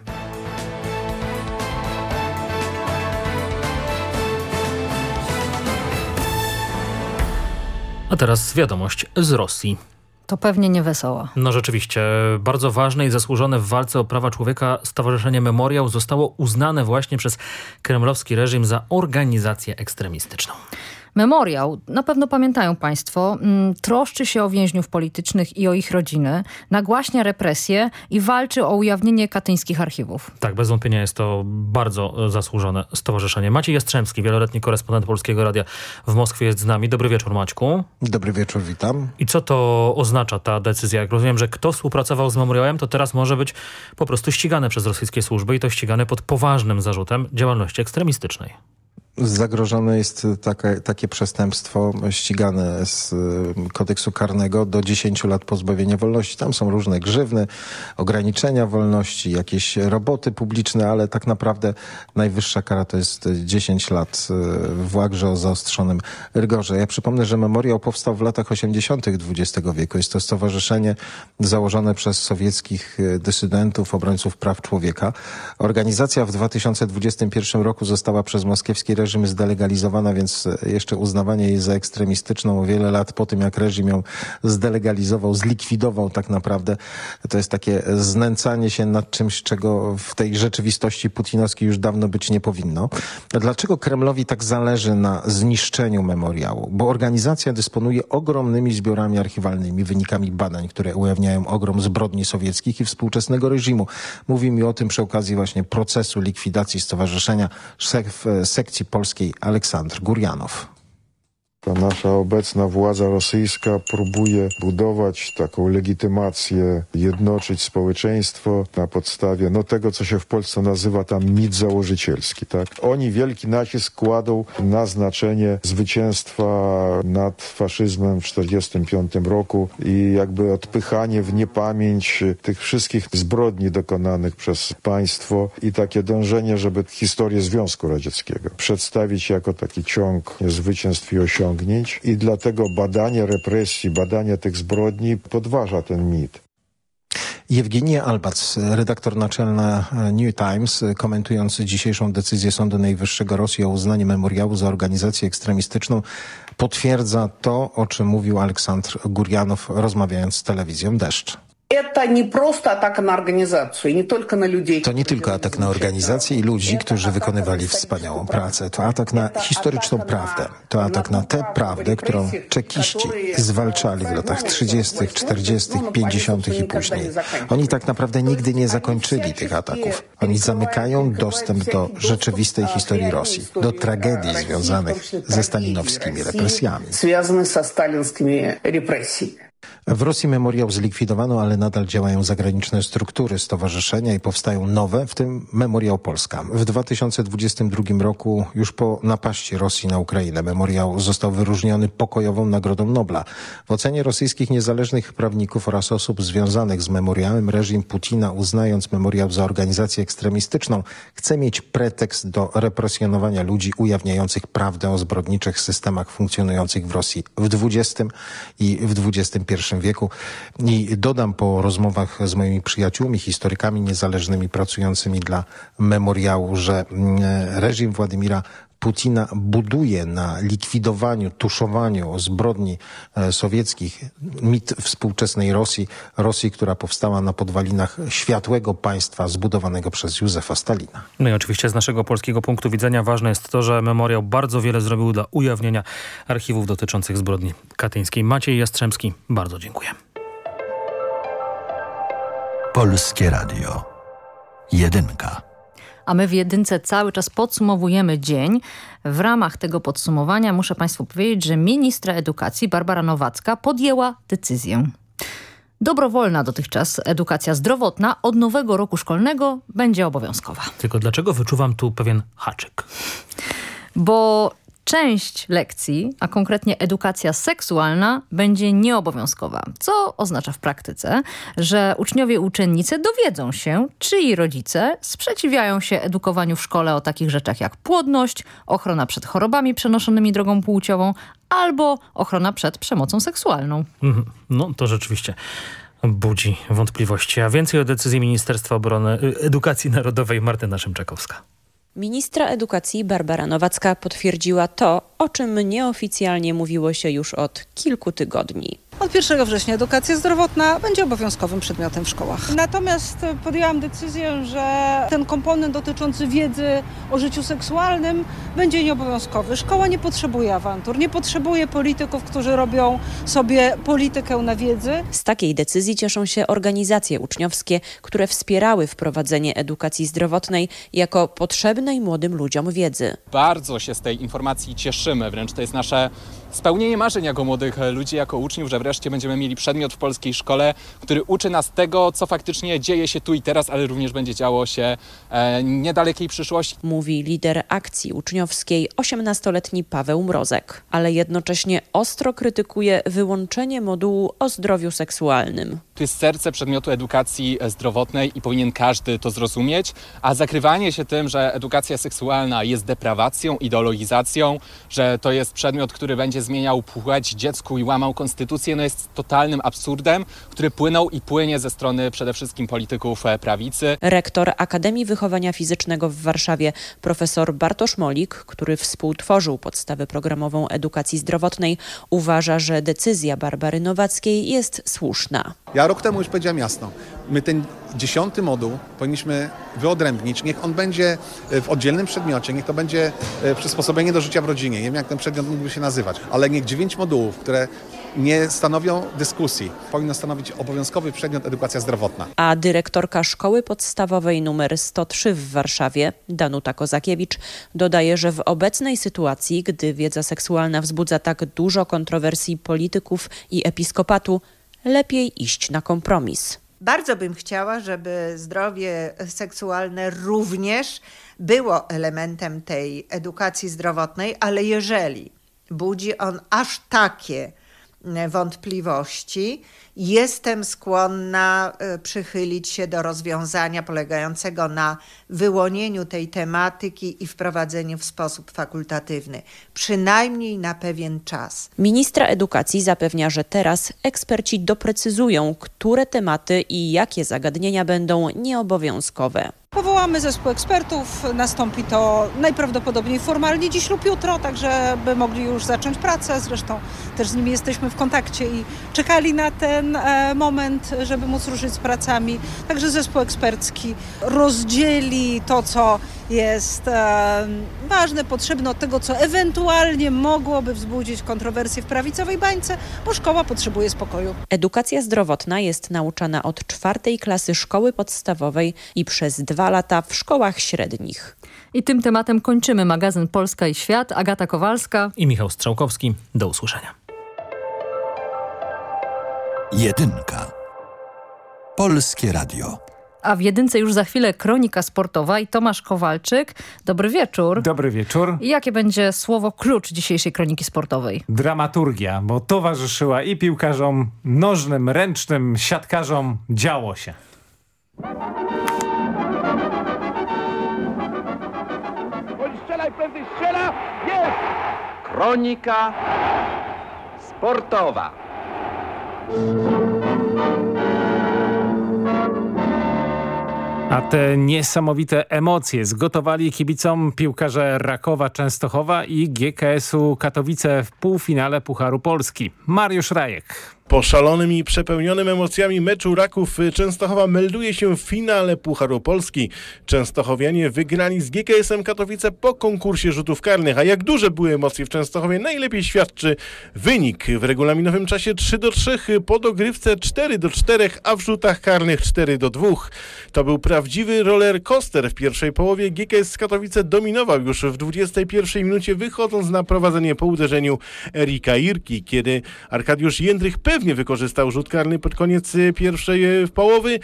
A teraz wiadomość z Rosji. To pewnie nie wesoła. No rzeczywiście, bardzo ważne i zasłużone w walce o prawa człowieka Stowarzyszenie Memoriał zostało uznane właśnie przez kremlowski reżim za organizację ekstremistyczną. Memoriał, na pewno pamiętają państwo, mm, troszczy się o więźniów politycznych i o ich rodziny, nagłaśnia represje i walczy o ujawnienie katyńskich archiwów. Tak, bez wątpienia jest to bardzo e, zasłużone stowarzyszenie. Maciej Jastrzębski, wieloletni korespondent Polskiego Radia w Moskwie jest z nami. Dobry wieczór Maćku. Dobry wieczór, witam. I co to oznacza ta decyzja? Jak rozumiem, że kto współpracował z Memoriałem, to teraz może być po prostu ścigany przez rosyjskie służby i to ścigany pod poważnym zarzutem działalności ekstremistycznej. Zagrożone jest takie, przestępstwo ścigane z y, kodeksu karnego do 10 lat pozbawienia wolności. Tam są różne grzywny, ograniczenia wolności, jakieś roboty publiczne, ale tak naprawdę najwyższa kara to jest 10 lat y, w łagrze o zaostrzonym rygorze. Ja przypomnę, że Memoriał powstał w latach 80. XX wieku. Jest to stowarzyszenie założone przez sowieckich y, dysydentów, obrońców praw człowieka. Organizacja w 2021 roku została przez moskiewski reżim zdelegalizowana, więc jeszcze uznawanie jej za ekstremistyczną wiele lat po tym, jak reżim ją zdelegalizował, zlikwidował tak naprawdę. To jest takie znęcanie się nad czymś, czego w tej rzeczywistości putinowskiej już dawno być nie powinno. Dlaczego Kremlowi tak zależy na zniszczeniu memoriału? Bo organizacja dysponuje ogromnymi zbiorami archiwalnymi, wynikami badań, które ujawniają ogrom zbrodni sowieckich i współczesnego reżimu. Mówi mi o tym przy okazji właśnie procesu likwidacji stowarzyszenia szef e, sekcji polskiej Aleksandr Gurjanow. Ta nasza obecna władza rosyjska próbuje budować taką legitymację, jednoczyć społeczeństwo na podstawie no, tego, co się w Polsce nazywa tam mit założycielski. Tak? Oni wielki nacisk kładą na znaczenie zwycięstwa nad faszyzmem w 1945 roku i jakby odpychanie w niepamięć tych wszystkich zbrodni dokonanych przez państwo i takie dążenie, żeby historię Związku Radzieckiego przedstawić jako taki ciąg zwycięstw i osiągnięć i dlatego badanie represji, badanie tych zbrodni podważa ten mit. Jewgenia Albac, redaktor naczelna New Times, komentujący dzisiejszą decyzję Sądu Najwyższego Rosji o uznaniu memoriału za organizację ekstremistyczną, potwierdza to, o czym mówił Aleksandr Gurjanow, rozmawiając z telewizją Deszcz. To nie tylko atak na organizacje i ludzi, którzy wykonywali wspaniałą pracę. To atak na historyczną prawdę. To atak na tę prawdę, którą czekiści zwalczali w latach 30., 40., 50. i później. Oni tak naprawdę nigdy nie zakończyli tych ataków. Oni zamykają dostęp do rzeczywistej historii Rosji, do tragedii związanych ze stalinowskimi represjami. W Rosji memoriał zlikwidowano, ale nadal działają zagraniczne struktury, stowarzyszenia i powstają nowe, w tym Memoriał Polska. W 2022 roku, już po napaści Rosji na Ukrainę, memoriał został wyróżniony pokojową Nagrodą Nobla. W ocenie rosyjskich niezależnych prawników oraz osób związanych z memoriałem, reżim Putina, uznając memoriał za organizację ekstremistyczną, chce mieć pretekst do represjonowania ludzi ujawniających prawdę o zbrodniczych systemach funkcjonujących w Rosji w XX i w XXI wieku. I dodam po rozmowach z moimi przyjaciółmi, historykami niezależnymi pracującymi dla memoriału, że reżim Władimira Putina buduje na likwidowaniu, tuszowaniu zbrodni sowieckich mit współczesnej Rosji, Rosji, która powstała na podwalinach światłego państwa zbudowanego przez Józefa Stalina. No i oczywiście z naszego polskiego punktu widzenia ważne jest to, że memoriał bardzo wiele zrobił dla ujawnienia archiwów dotyczących zbrodni katyńskiej. Maciej Jastrzębski, bardzo dziękuję. Polskie Radio. Jedynka. A my w jedynce cały czas podsumowujemy dzień. W ramach tego podsumowania muszę Państwu powiedzieć, że ministra edukacji Barbara Nowacka podjęła decyzję. Dobrowolna dotychczas edukacja zdrowotna od nowego roku szkolnego będzie obowiązkowa. Tylko dlaczego wyczuwam tu pewien haczyk? Bo część lekcji, a konkretnie edukacja seksualna, będzie nieobowiązkowa. Co oznacza w praktyce, że uczniowie i uczennice dowiedzą się, czyj rodzice sprzeciwiają się edukowaniu w szkole o takich rzeczach jak płodność, ochrona przed chorobami przenoszonymi drogą płciową albo ochrona przed przemocą seksualną. No to rzeczywiście budzi wątpliwości. A więcej o decyzji Ministerstwa Obrony Edukacji Narodowej Martyna Szymczakowska. Ministra edukacji Barbara Nowacka potwierdziła to, o czym nieoficjalnie mówiło się już od kilku tygodni. Od 1 września edukacja zdrowotna będzie obowiązkowym przedmiotem w szkołach. Natomiast podjęłam decyzję, że ten komponent dotyczący wiedzy o życiu seksualnym będzie nieobowiązkowy. Szkoła nie potrzebuje awantur, nie potrzebuje polityków, którzy robią sobie politykę na wiedzy. Z takiej decyzji cieszą się organizacje uczniowskie, które wspierały wprowadzenie edukacji zdrowotnej jako potrzebnej młodym ludziom wiedzy. Bardzo się z tej informacji cieszymy, wręcz to jest nasze spełnienie marzeń jako młodych ludzi, jako uczniów, że wreszcie będziemy mieli przedmiot w polskiej szkole, który uczy nas tego, co faktycznie dzieje się tu i teraz, ale również będzie działo się e, niedalekiej przyszłości. Mówi lider akcji uczniowskiej, 18-letni Paweł Mrozek, ale jednocześnie ostro krytykuje wyłączenie modułu o zdrowiu seksualnym. To jest serce przedmiotu edukacji zdrowotnej i powinien każdy to zrozumieć, a zakrywanie się tym, że edukacja seksualna jest deprawacją, ideologizacją, że to jest przedmiot, który będzie zmieniał płeć dziecku i łamał konstytucję, no jest totalnym absurdem, który płynął i płynie ze strony przede wszystkim polityków prawicy. Rektor Akademii Wychowania Fizycznego w Warszawie, profesor Bartosz Molik, który współtworzył podstawę programową edukacji zdrowotnej, uważa, że decyzja Barbary Nowackiej jest słuszna. Ja rok temu już powiedziałem jasno, my ten dziesiąty moduł powinniśmy wyodrębnić, niech on będzie w oddzielnym przedmiocie, niech to będzie przysposobienie do życia w rodzinie, nie wiem jak ten przedmiot mógłby się nazywać, ale niech dziewięć modułów, które nie stanowią dyskusji. Powinno stanowić obowiązkowy przedmiot edukacja zdrowotna. A dyrektorka szkoły podstawowej numer 103 w Warszawie, Danuta Kozakiewicz, dodaje, że w obecnej sytuacji, gdy wiedza seksualna wzbudza tak dużo kontrowersji polityków i episkopatu, lepiej iść na kompromis. Bardzo bym chciała, żeby zdrowie seksualne również było elementem tej edukacji zdrowotnej, ale jeżeli budzi on aż takie wątpliwości, jestem skłonna e, przychylić się do rozwiązania polegającego na wyłonieniu tej tematyki i wprowadzeniu w sposób fakultatywny, przynajmniej na pewien czas. Ministra edukacji zapewnia, że teraz eksperci doprecyzują, które tematy i jakie zagadnienia będą nieobowiązkowe. Powołamy zespół ekspertów, nastąpi to najprawdopodobniej formalnie dziś lub jutro, tak żeby mogli już zacząć pracę. Zresztą też z nimi jesteśmy w kontakcie i czekali na ten e, moment, żeby móc ruszyć z pracami. Także zespół ekspercki rozdzieli to, co jest e, ważne, potrzebne od tego, co ewentualnie mogłoby wzbudzić kontrowersje w prawicowej bańce, bo szkoła potrzebuje spokoju. Edukacja zdrowotna jest nauczana od czwartej klasy szkoły podstawowej i przez dwa lata w szkołach średnich. I tym tematem kończymy magazyn Polska i Świat. Agata Kowalska i Michał Strzałkowski. Do usłyszenia. Jedynka. Polskie Radio. A w jedynce już za chwilę kronika sportowa i Tomasz Kowalczyk. Dobry wieczór. Dobry wieczór. I jakie będzie słowo klucz dzisiejszej kroniki sportowej? Dramaturgia, bo towarzyszyła i piłkarzom nożnym, ręcznym, siatkarzom. Działo się. Strzelaj prędzej, strzela! Jest! Kronika sportowa. A te niesamowite emocje zgotowali kibicom piłkarze Rakowa Częstochowa i GKS-u Katowice w półfinale Pucharu Polski. Mariusz Rajek. Po szalonym i przepełnionym emocjami meczu Raków Częstochowa melduje się w finale Pucharu Polski. Częstochowianie wygrali z GKS-em Katowice po konkursie rzutów karnych. A jak duże były emocje w Częstochowie najlepiej świadczy wynik. W regulaminowym czasie 3 do 3, po dogrywce 4 do 4, a w rzutach karnych 4 do 2. To był prawdziwy roller coaster w pierwszej połowie. GKS Katowice dominował już w 21 minucie wychodząc na prowadzenie po uderzeniu Erika Irki, kiedy Arkadiusz Jędrych pewnie wykorzystał rzut karny pod koniec y, pierwszej y, połowy.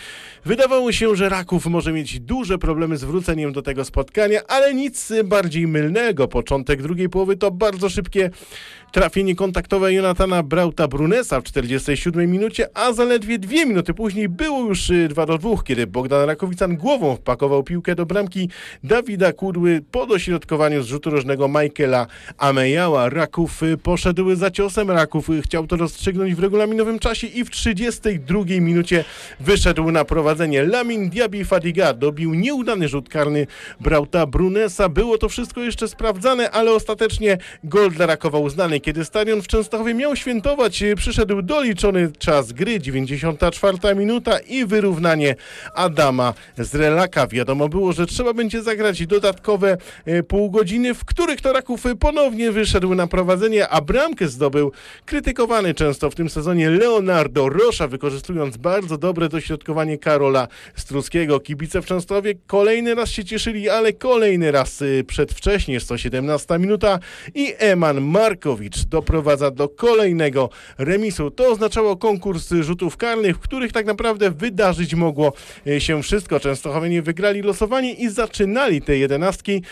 Wydawało się, że Raków może mieć duże problemy z wróceniem do tego spotkania, ale nic bardziej mylnego. Początek drugiej połowy to bardzo szybkie trafienie kontaktowe Jonatana Brauta Brunesa w 47 minucie, a zaledwie dwie minuty później było już 2 y, do 2, kiedy Bogdan Rakowican głową wpakował piłkę do bramki Dawida Kurły po dośrodkowaniu z rzutu rożnego Michaela Amejała. Raków poszedł za ciosem, Raków chciał to rozstrzygnąć w regulaminowym czasie i w 32 minucie wyszedł na prowadzenie. Lamin Diaby Fadiga dobił nieudany rzut karny Brauta Brunesa. Było to wszystko jeszcze sprawdzane, ale ostatecznie gol dla Rakowa uznany. Kiedy stadion w Częstochowie miał świętować, przyszedł doliczony czas gry, 94 minuta i wyrównanie Adama z Relaka. Wiadomo było, że trzeba będzie zagrać dodatkowe e, pół godziny, w których to Raków ponownie wyszedł na prowadzenie, a bramkę zdobył krytykowany często w tym sezonie Leonardo Rosza, wykorzystując bardzo dobre dośrodkowanie Karola Struskiego. Kibice w Częstochowie kolejny raz się cieszyli, ale kolejny raz y, przedwcześnie, 117 minuta i Eman Markowicz doprowadza do kolejnego remisu. To oznaczało konkurs rzutów karnych, w których tak naprawdę wydarzyć mogło y, się wszystko. Częstochowianie wygrali losowanie i zaczynali te jedenastki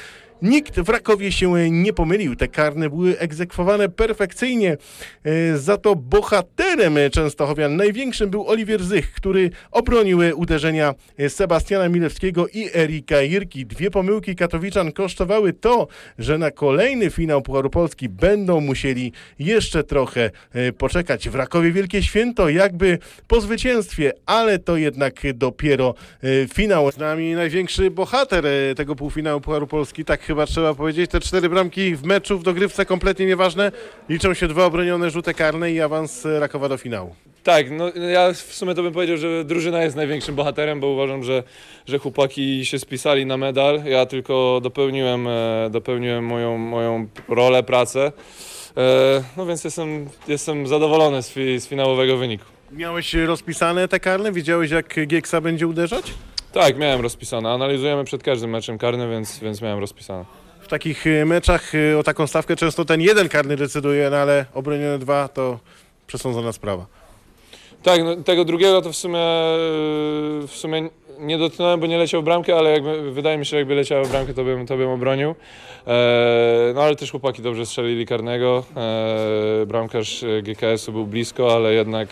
Nikt w Rakowie się nie pomylił. Te karne były egzekwowane perfekcyjnie. E, za to bohaterem Częstochowian największym był Oliwier Zych, który obronił uderzenia Sebastiana Milewskiego i Erika Jirki. Dwie pomyłki Katowiczan kosztowały to, że na kolejny finał Pucharu Polski będą musieli jeszcze trochę e, poczekać. W Rakowie wielkie święto, jakby po zwycięstwie, ale to jednak dopiero e, finał. Z nami największy bohater tego półfinału Pucharu Polski, tak chyba trzeba powiedzieć. Te cztery bramki w meczu, w dogrywce kompletnie nieważne. Liczą się dwa obronione rzuty karne i awans Rakowa do finału. Tak, no ja w sumie to bym powiedział, że drużyna jest największym bohaterem, bo uważam, że, że chłopaki się spisali na medal. Ja tylko dopełniłem, e, dopełniłem moją, moją rolę, pracę. E, no więc jestem, jestem zadowolony z, fi, z finałowego wyniku. Miałeś rozpisane te karne? Wiedziałeś jak Gieksa będzie uderzać? Tak, miałem rozpisane. Analizujemy przed każdym meczem karny, więc, więc miałem rozpisane. W takich y, meczach y, o taką stawkę często ten jeden karny decyduje, no ale obronione dwa to przesądzona sprawa. Tak, no, tego drugiego to w sumie, w sumie nie dotknąłem, bo nie leciał w bramkę, ale jakby, wydaje mi się, że jakby leciało w bramkę, to bym, to bym obronił. E, no ale też chłopaki dobrze strzelili karnego. E, bramkarz GKS-u był blisko, ale jednak,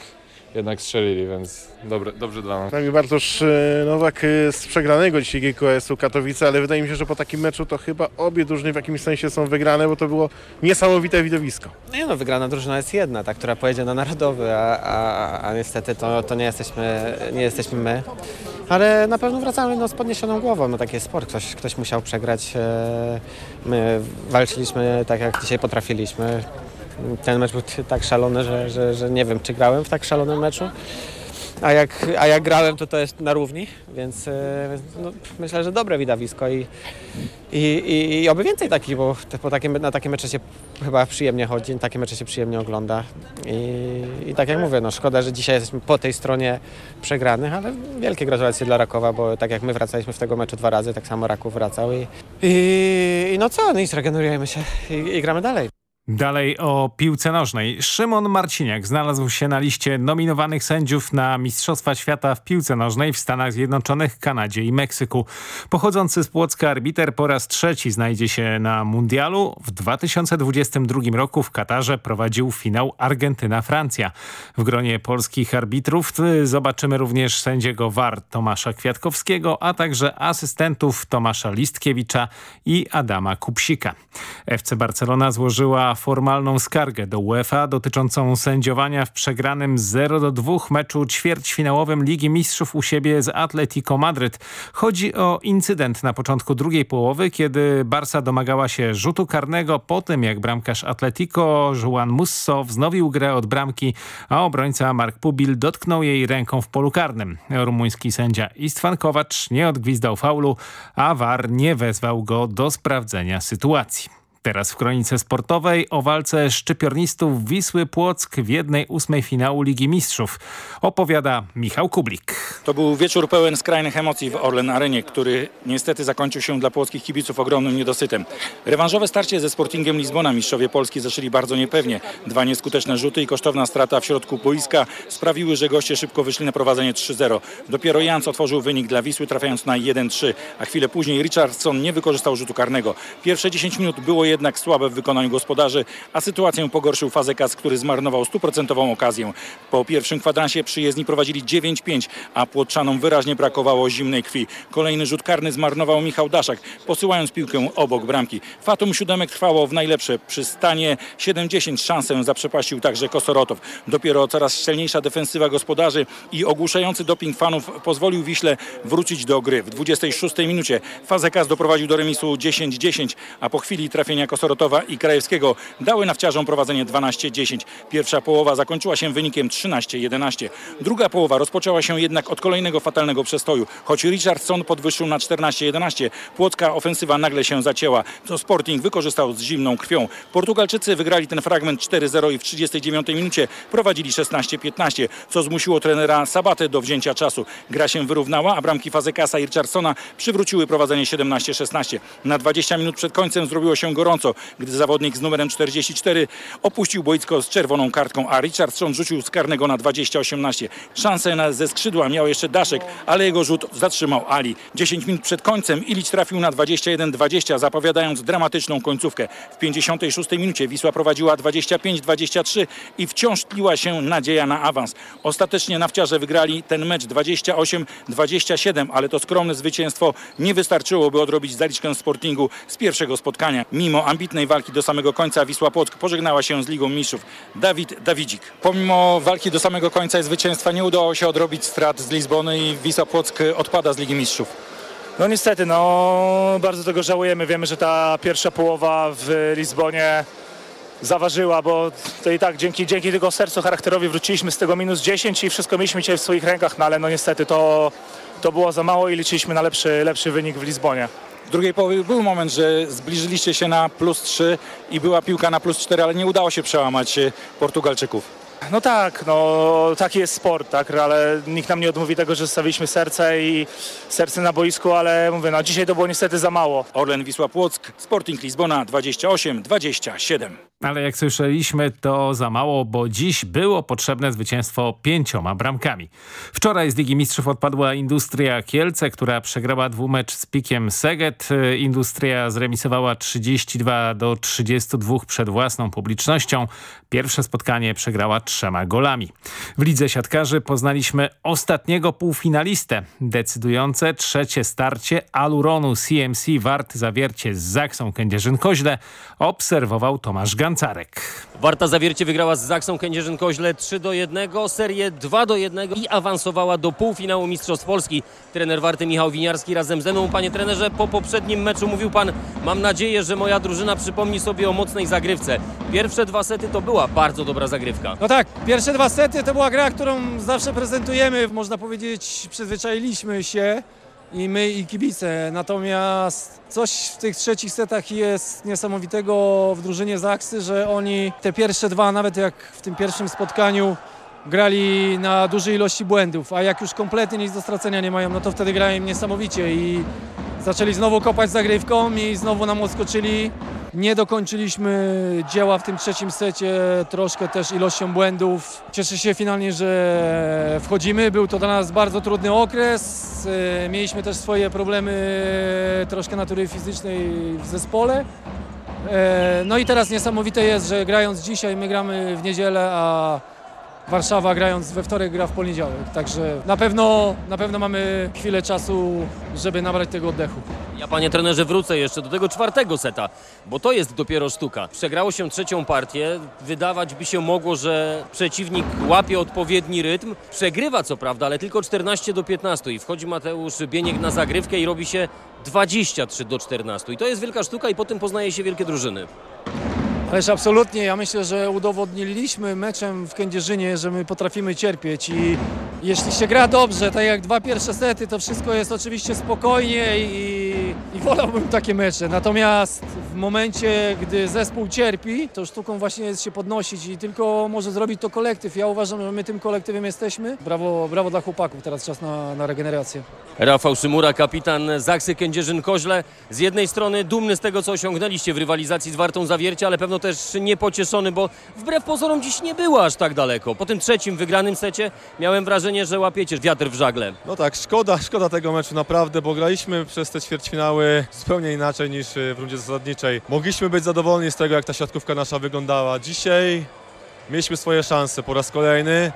jednak strzelili, więc dobre, dobrze dla nas. Z nami Bartosz y, Nowak y, z przegranego dzisiaj GKS-u Katowice, ale wydaje mi się, że po takim meczu to chyba obie drużyny w jakimś sensie są wygrane, bo to było niesamowite widowisko. Nie no, wygrana drużyna jest jedna, ta, która pojedzie na narodowy, a, a, a niestety to, to nie, jesteśmy, nie jesteśmy my. Ale na pewno wracamy no, z podniesioną głową, no taki jest sport, ktoś, ktoś musiał przegrać. e, My walczyliśmy tak jak dzisiaj potrafiliśmy. Ten mecz był tak szalony, że, że, że nie wiem czy grałem w tak szalonym meczu. A jak, a jak grałem, to to jest na równi, więc e, no, myślę, że dobre widowisko i, i, i, i oby więcej takich, bo te, po takim, na takie mecze się chyba przyjemnie chodzi, takie mecze się przyjemnie ogląda. I, I tak jak mówię, no szkoda, że dzisiaj jesteśmy po tej stronie przegranych, ale wielkie gratulacje dla Rakowa, bo tak jak my wracaliśmy w tego meczu dwa razy, tak samo Raków wracał i, i, i no co, no i zregenerujemy się i, i gramy dalej. Dalej o piłce nożnej. Szymon Marciniak znalazł się na liście nominowanych sędziów na Mistrzostwa Świata w piłce nożnej w Stanach Zjednoczonych, Kanadzie i Meksyku. Pochodzący z Płocka arbiter po raz trzeci znajdzie się na mundialu. W 2022 roku w Katarze prowadził finał Argentyna-Francja. W gronie polskich arbitrów zobaczymy również sędziego VAR Tomasza Kwiatkowskiego, a także asystentów Tomasza Listkiewicza i Adama Kupsika. FC Barcelona złożyła formalną skargę do UEFA dotyczącą sędziowania w przegranym 0 do 2 meczu ćwierćfinałowym Ligi Mistrzów u siebie z Atletico Madryt. Chodzi o incydent na początku drugiej połowy, kiedy Barca domagała się rzutu karnego po tym, jak bramkarz Atletico Juan Musso wznowił grę od bramki, a obrońca Mark Pubil dotknął jej ręką w polu karnym. Rumuński sędzia Istvan Kovac nie odgwizdał faulu, a VAR nie wezwał go do sprawdzenia sytuacji. Teraz w kronice sportowej o walce szczypiornistów Wisły Płock w jednej ósmej finału Ligi Mistrzów. Opowiada Michał Kublik. To był wieczór pełen skrajnych emocji w Orlen Arenie, który niestety zakończył się dla płockich kibiców ogromnym niedosytem. Rewanżowe starcie ze Sportingiem Lizbona mistrzowie Polski zaczęli bardzo niepewnie. Dwa nieskuteczne rzuty i kosztowna strata w środku boiska sprawiły, że goście szybko wyszli na prowadzenie 3-0. Dopiero Jans otworzył wynik dla Wisły trafiając na 1-3, a chwilę później Richardson nie wykorzystał rzutu karnego. Pierwsze 10 minut było jednak słabe w wykonaniu gospodarzy, a sytuację pogorszył Fazekas, który zmarnował stuprocentową okazję. Po pierwszym kwadransie przyjezdni prowadzili 9-5, a Płotczanom wyraźnie brakowało zimnej krwi. Kolejny rzut karny zmarnował Michał Daszak, posyłając piłkę obok bramki. Fatum siódemek trwało w najlepsze. Przy stanie 7-10 szansę zaprzepaścił także Kosorotow. Dopiero coraz szczelniejsza defensywa gospodarzy i ogłuszający doping fanów pozwolił Wiśle wrócić do gry. W 26 minucie Fazekas doprowadził do remisu 10-10, a po chwili trafienia Kosorotowa i Krajewskiego dały nawciarzom prowadzenie 12-10. Pierwsza połowa zakończyła się wynikiem 13-11. Druga połowa rozpoczęła się jednak od kolejnego fatalnego przestoju. Choć Richardson podwyższył na 14-11, płocka ofensywa nagle się zacięła, co Sporting wykorzystał z zimną krwią. Portugalczycy wygrali ten fragment 4-0 i w 39 minucie prowadzili 16-15, co zmusiło trenera Sabatę do wzięcia czasu. Gra się wyrównała, a bramki Fazekasa i Richardsona przywróciły prowadzenie 17-16. Na 20 minut przed końcem zrobiło się gorąco, gdy zawodnik z numerem 44 opuścił boisko z czerwoną kartką, a Richardson rzucił z karnego na 20-18. Szansę na, ze skrzydła miał jeszcze Daszek, ale jego rzut zatrzymał Ali. 10 minut przed końcem Ilić trafił na 21-20, zapowiadając dramatyczną końcówkę. W 56 minucie Wisła prowadziła 25-23 i wciąż tliła się nadzieja na awans. Ostatecznie nawciarze wygrali ten mecz 28-27, ale to skromne zwycięstwo nie wystarczyło, by odrobić zaliczkę Sportingu z pierwszego spotkania. Mimo ambitnej walki do samego końca Wisła Płock pożegnała się z Ligą Mistrzów. Dawid Dawidzik. Pomimo walki do samego końca i zwycięstwa nie udało się odrobić strat z Lizbony i Wisła Płock odpada z Ligi Mistrzów. No niestety, no bardzo tego żałujemy. Wiemy, że ta pierwsza połowa w Lizbonie zaważyła, bo to i tak dzięki, dzięki tego sercu charakterowi wróciliśmy z tego minus 10 i wszystko mieliśmy dzisiaj w swoich rękach, no ale no niestety to, to było za mało i liczyliśmy na lepszy, lepszy wynik w Lizbonie. W drugiej połowie był moment, że zbliżyliście się na plus 3 i była piłka na plus 4, ale nie udało się przełamać e, Portugalczyków. No tak, no taki jest sport, tak, ale nikt nam nie odmówi tego, że stawiliśmy serce i serce na boisku, ale mówię, no dzisiaj to było niestety za mało. Orlen Wisła Płock, Sporting Lizbona 28-27. Ale jak słyszeliśmy, to za mało, bo dziś było potrzebne zwycięstwo pięcioma bramkami. Wczoraj z Ligi Mistrzów odpadła Industria Kielce, która przegrała dwumecz z Pikiem Seget. Industria zremisowała 32 do 32 przed własną publicznością. Pierwsze spotkanie przegrała trzema golami. W lidze siatkarzy poznaliśmy ostatniego półfinalistę. Decydujące trzecie starcie Aluronu CMC Wart Zawiercie z Zaksą Kędzierzyn-Koźle obserwował Tomasz Gancarek. Warta Zawiercie wygrała z Zaksą Kędzierzyn-Koźle 3 do 1, serię 2 do 1 i awansowała do półfinału Mistrzostw Polski. Trener Warty Michał Winiarski razem ze mną. Panie trenerze, po poprzednim meczu mówił pan, mam nadzieję, że moja drużyna przypomni sobie o mocnej zagrywce. Pierwsze dwa sety to była bardzo dobra zagrywka. No tak, pierwsze dwa sety to była gra, którą zawsze prezentujemy. Można powiedzieć, przyzwyczailiśmy się i my i kibice. Natomiast coś w tych trzecich setach jest niesamowitego w drużynie Zaksy, że oni te pierwsze dwa, nawet jak w tym pierwszym spotkaniu grali na dużej ilości błędów, a jak już kompletnie nic do stracenia nie mają, no to wtedy grają niesamowicie i zaczęli znowu kopać zagrywką i znowu nam odskoczyli. Nie dokończyliśmy dzieła w tym trzecim secie, troszkę też ilością błędów. Cieszę się finalnie, że wchodzimy. Był to dla nas bardzo trudny okres. E, Mieliśmy też swoje problemy troszkę natury fizycznej w zespole. E, No i teraz niesamowite jest, że grając dzisiaj, my gramy w niedzielę, a Warszawa grając we wtorek gra w poniedziałek. Także na pewno, na pewno mamy chwilę czasu, żeby nabrać tego oddechu. Ja panie trenerze wrócę jeszcze do tego czwartego seta, bo to jest dopiero sztuka. Przegrało się trzecią partię, wydawać by się mogło, że przeciwnik łapie odpowiedni rytm. Przegrywa co prawda, ale tylko 14 do 15 i wchodzi Mateusz Bieniek na zagrywkę i robi się 23 do 14. I to jest wielka sztuka i potem poznaje się wielkie drużyny. Ależ absolutnie, ja myślę, że udowodniliśmy meczem w Kędzierzynie, że my potrafimy cierpieć i jeśli się gra dobrze, tak jak dwa pierwsze sety, to wszystko jest oczywiście spokojnie i, i wolałbym takie mecze. Natomiast w momencie, gdy zespół cierpi, to sztuką właśnie jest się podnosić i tylko może zrobić to kolektyw. Ja uważam, że my tym kolektywem jesteśmy. Brawo, brawo dla chłopaków, teraz czas na, na regenerację. Rafał Szymura, kapitan Zaksy Kędzierzyn-Koźle. Z jednej strony dumny z tego, co osiągnęliście w rywalizacji z Wartą Zawiercie, ale pewno też niepocieszony, bo wbrew pozorom dziś nie było aż tak daleko. Po tym trzecim wygranym secie miałem wrażenie, że łapiecie wiatr w żagle. No tak, szkoda, szkoda tego meczu naprawdę, bo graliśmy przez te ćwierćfinały zupełnie inaczej niż y, w rundzie zasadniczej. Mogliśmy być zadowoleni z tego, jak ta siatkówka nasza wyglądała. Dzisiaj mieliśmy swoje szanse po raz kolejny,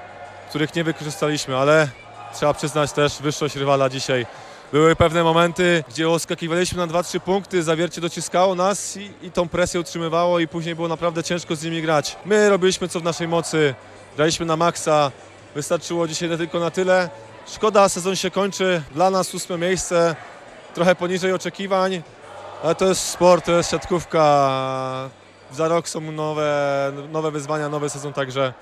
których nie wykorzystaliśmy, ale trzeba przyznać też wyższość rywala dzisiaj. Były pewne momenty, gdzie oskakiwaliśmy na 2-3 punkty, zawiercie dociskało nas i, i tą presję utrzymywało i później było naprawdę ciężko z nimi grać. My robiliśmy co w naszej mocy, graliśmy na maksa, wystarczyło dzisiaj tylko na tyle. Szkoda, sezon się kończy, dla nas ósme miejsce, trochę poniżej oczekiwań, ale to jest sport, to jest siatkówka. Za rok są nowe, nowe wyzwania, nowy sezon, także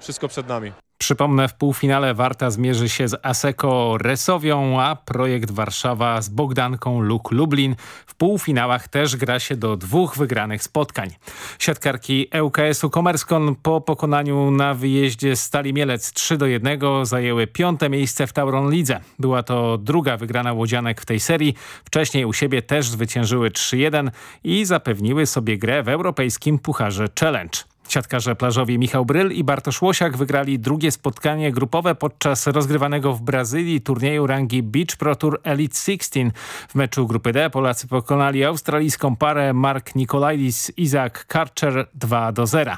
wszystko przed nami. Przypomnę, w półfinale Warta zmierzy się z Aseko Resowią, a projekt Warszawa z Bogdanką Luk Lublin. W półfinałach też gra się do dwóch wygranych spotkań. Siatkarki ŁKS-u Komerskon po pokonaniu na wyjeździe Stali Mielec 3 do 1 zajęły piąte miejsce w Tauron Lidze. Była to druga wygrana łodzianek w tej serii. Wcześniej u siebie też zwyciężyły 3-1 i zapewniły sobie grę w europejskim Pucharze Challenge. Siatkarze plażowi Michał Bryl i Bartosz Łosiak wygrali drugie spotkanie grupowe podczas rozgrywanego w Brazylii turnieju rangi Beach Pro Tour Elite 16. W meczu grupy D Polacy pokonali australijską parę Mark Nikolaidis Isaac Karcher 2 do 0.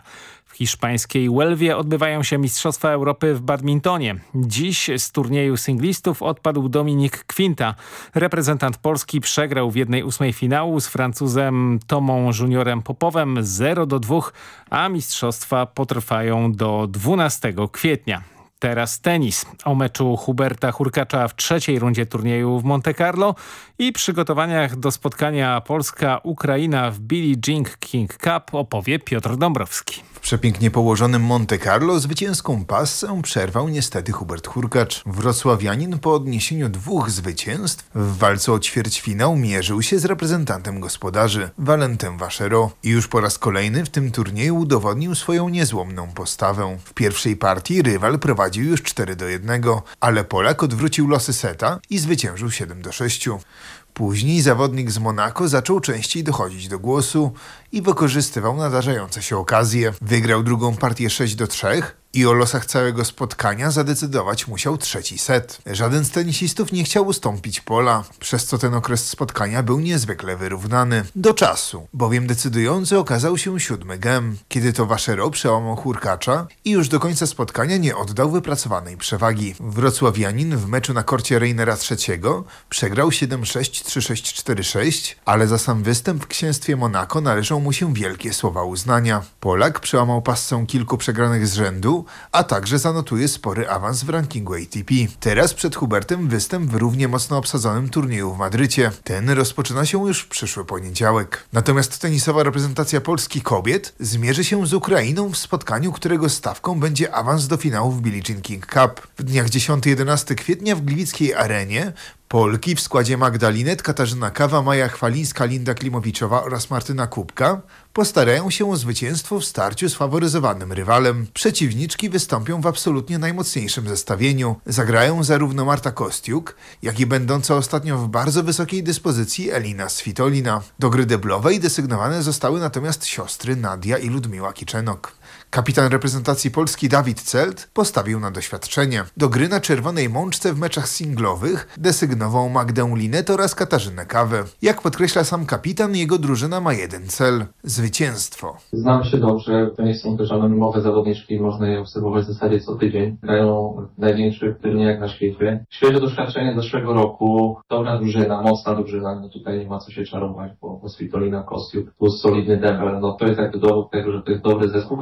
W hiszpańskiej Huelwie odbywają się Mistrzostwa Europy w badmintonie. Dziś z turnieju singlistów odpadł Dominik Quinta. Reprezentant Polski przegrał w jednej ósmej finału z Francuzem Tomą Juniorem Popowem 0 do 2, a mistrzostwa potrwają do 12 kwietnia. Teraz tenis. O meczu Huberta Hurkacza w trzeciej rundzie turnieju w Monte Carlo i przygotowaniach do spotkania Polska-Ukraina w Billie Jean King Cup opowie Piotr Dąbrowski. Przepięknie położonym Monte Carlo zwycięską passę przerwał niestety Hubert Hurkacz. Wrocławianin po odniesieniu dwóch zwycięstw w walce o ćwierćfinał mierzył się z reprezentantem gospodarzy, Valentem Vachero. I już po raz kolejny w tym turnieju udowodnił swoją niezłomną postawę. W pierwszej partii rywal prowadził już 4 do 1, ale Polak odwrócił losy seta i zwyciężył 7 do 6. Później zawodnik z Monako zaczął częściej dochodzić do głosu i wykorzystywał nadarzające się okazje. Wygrał drugą partię 6 do 3, i o losach całego spotkania zadecydować musiał trzeci set. Żaden z tenisistów nie chciał ustąpić pola, przez co ten okres spotkania był niezwykle wyrównany. Do czasu, bowiem decydujący okazał się siódmy gem, kiedy to Waszero przełamał Hurkacza i już do końca spotkania nie oddał wypracowanej przewagi. Wrocławianin w meczu na korcie Reinera III przegrał 7-6, 3-6, 4-6, ale za sam występ w księstwie Monako należą mu się wielkie słowa uznania. Polak przełamał passę kilku przegranych z rzędu, a także zanotuje spory awans w rankingu ATP. Teraz przed Hubertem występ w równie mocno obsadzonym turnieju w Madrycie. Ten rozpoczyna się już w przyszły poniedziałek. Natomiast tenisowa reprezentacja Polski kobiet zmierzy się z Ukrainą w spotkaniu, którego stawką będzie awans do finału w Billie Jean King Cup. W dniach 10-11 kwietnia w Gliwickiej Arenie Polki w składzie Magdalinet, Katarzyna Kawa, Maja Chwalińska, Linda Klimowiczowa oraz Martyna Kubka postarają się o zwycięstwo w starciu z faworyzowanym rywalem. Przeciwniczki wystąpią w absolutnie najmocniejszym zestawieniu. Zagrają zarówno Marta Kostiuk, jak i będąca ostatnio w bardzo wysokiej dyspozycji Elina Svitolina. Do gry deblowej desygnowane zostały natomiast siostry Nadia i Ludmiła Kiczenok. Kapitan reprezentacji Polski Dawid Celt postawił na doświadczenie. Do gry na czerwonej mączce w meczach singlowych desygnował Magdę Linet oraz Katarzynę Kawę. Jak podkreśla sam kapitan, jego drużyna ma jeden cel – zwycięstwo. Znamy się dobrze, to nie są też anonimowe zawodniczki, można je obserwować w zasadzie co tydzień. Grają w największych turniejach na świecie. Świeże doświadczenie z zeszłego roku, dobra drużyna, mocna drużyna, no tutaj nie ma co się czarować, bo, bo Svitolina, Kostiuk, plus solidny Debel, no to jest jakby dowód tego, że to jest dobry zespół,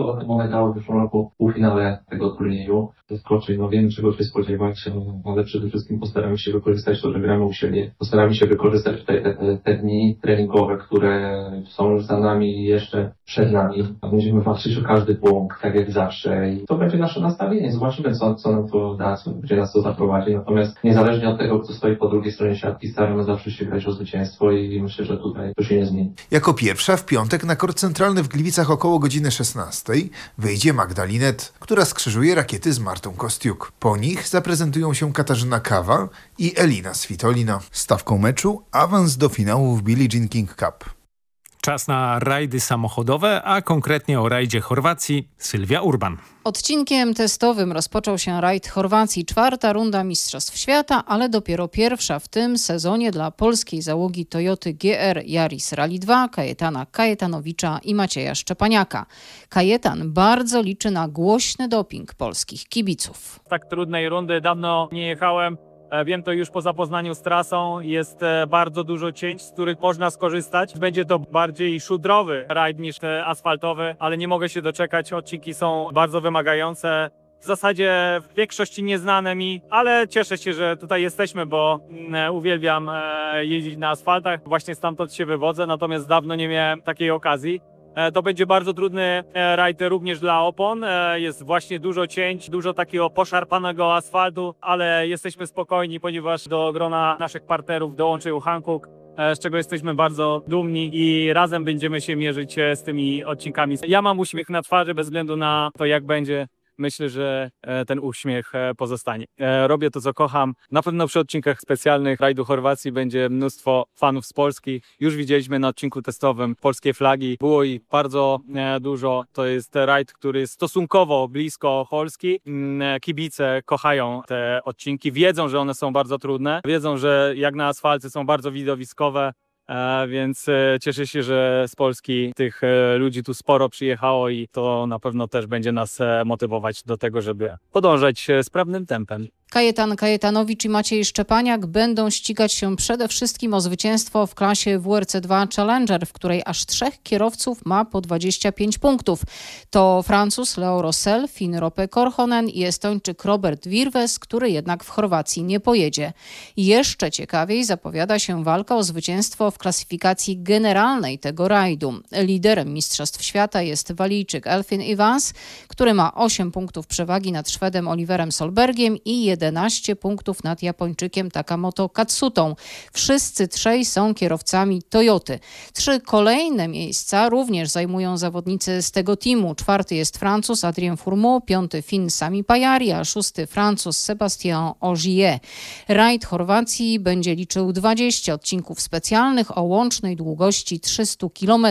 grały w zeszłym roku w półfinale tego turnieju. Zaskoczy, no wiemy czego się spodziewać, no, ale przede wszystkim postaramy się wykorzystać to, że gramy u siebie. Postaramy się wykorzystać te, te, te dni treningowe, które są już za nami jeszcze przed nami. Będziemy walczyć o każdy punkt, tak jak zawsze i to będzie nasze nastawienie. Zobaczymy, co, co nam to da, co, gdzie nas to zaprowadzi. Natomiast niezależnie od tego, kto stoi po drugiej stronie siatki, staramy zawsze się grać o zwycięstwo i myślę, że tutaj to się nie zmieni. Jako pierwsza w piątek na kort centralny w Gliwicach około godziny 16 wyjdzie Magdalinet, która skrzyżuje rakiety z Martą Kostiuk. Po nich zaprezentują się Katarzyna Kawa i Elina Svitolina. Stawką meczu awans do finału w Billie Jean King Cup. Czas na rajdy samochodowe, a konkretnie o rajdzie Chorwacji Sylwia Urban. Odcinkiem testowym rozpoczął się rajd Chorwacji, czwarta runda Mistrzostw Świata, ale dopiero pierwsza w tym sezonie dla polskiej załogi Toyoty GR Yaris Rally 2, Kajetana Kajetanowicza i Macieja Szczepaniaka. Kajetan bardzo liczy na głośny doping polskich kibiców. Tak trudnej rundy dawno nie jechałem. E, wiem to już po zapoznaniu z trasą. Jest e, bardzo dużo cięć, z których można skorzystać. Będzie to bardziej szudrowy rajd niż asfaltowy, ale nie mogę się doczekać. Odcinki są bardzo wymagające. W zasadzie w większości nieznane mi, ale cieszę się, że tutaj jesteśmy, bo mm, uwielbiam e, jeździć na asfaltach. Właśnie stamtąd się wywodzę, natomiast dawno nie miałem takiej okazji. E, to będzie bardzo trudny e, rajd również dla opon. E, jest właśnie dużo cięć, dużo takiego poszarpanego asfaltu, ale jesteśmy spokojni, ponieważ do grona naszych partnerów dołączył Hankook, z czego jesteśmy bardzo dumni i razem będziemy się mierzyć z tymi odcinkami. Ja mam uśmiech na twarzy bez względu na to, jak będzie myślę, że e, ten uśmiech e, pozostanie. E, robię to, co kocham. Na pewno przy odcinkach specjalnych rajdu Chorwacji będzie mnóstwo fanów z Polski. Już widzieliśmy na odcinku testowym polskie flagi. Było ich bardzo dużo. To jest rajd, który jest stosunkowo blisko Polski. Mm, kibice kochają te odcinki. Wiedzą, że one są bardzo trudne. Wiedzą, że jak na asfalcie są bardzo widowiskowe. Więc e, cieszę się, że z Polski tych e, ludzi tu sporo przyjechało i to na pewno też będzie nas e, motywować do tego, żeby podążać sprawnym tempem. Kajetan Kajetanowicz i Maciej Szczepaniak będą ścigać się przede wszystkim o zwycięstwo w klasie WRC2 Challenger, w której aż trzech kierowców ma po 25 punktów. To Francuz Leo Rossell, Finn Rope Korhonen i Estończyk Robert Wirves, który jednak w Chorwacji nie pojedzie. Jeszcze ciekawiej zapowiada się walka o zwycięstwo w klasyfikacji generalnej tego rajdu. Liderem Mistrzostw Świata jest Walijczyk Elfin Evans, który ma 8 punktów przewagi nad Szwedem Oliverem Solbergiem i 11 punktów nad Japończykiem Takamoto Katsutą. Wszyscy trzej są kierowcami Toyoty. Trzy kolejne miejsca również zajmują zawodnicy z tego teamu. Czwarty jest Francuz Adrien Fourmeau, piąty Fin Sami Pajari, a szósty Francuz Sebastian Ogier. Rajd Chorwacji będzie liczył 20 odcinków specjalnych o łącznej długości 300 km.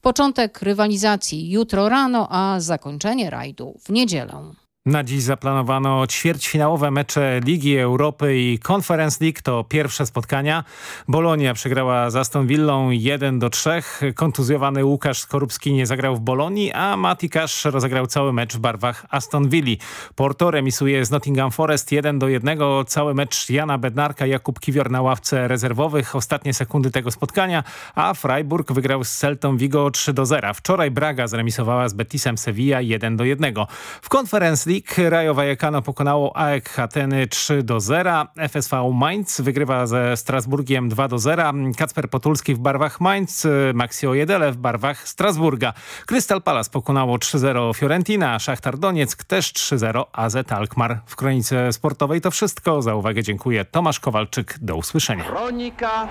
Początek rywalizacji jutro rano, a zakończenie rajdu w niedzielę. Na dziś zaplanowano ćwierćfinałowe mecze Ligi Europy i Conference League. To pierwsze spotkania. Bolonia przegrała z Aston Villą 1 do 3. Kontuzjowany Łukasz Skorupski nie zagrał w Bolonii, a Mati rozegrał cały mecz w barwach Aston Villa. Porto remisuje z Nottingham Forest 1 do 1. Cały mecz Jana Bednarka, Jakub Kiwior na ławce rezerwowych. Ostatnie sekundy tego spotkania, a Freiburg wygrał z Celtą Vigo 3 do 0. Wczoraj Braga zremisowała z Betisem Sevilla 1 do 1. W Conference League Rayo Vallecano pokonało AEK Ateny 3 do 0. FSV Mainz wygrywa ze Strasburgiem 2 do 0. Kacper Potulski w barwach Mainz, Maxio Jedele w barwach Strasburga. Crystal Palace pokonało 3-0 Fiorentina, Szachtar Donieck też 3-0 AZ Alkmaar. W kronice sportowej to wszystko. Za uwagę dziękuję. Tomasz Kowalczyk. Do usłyszenia. Kronika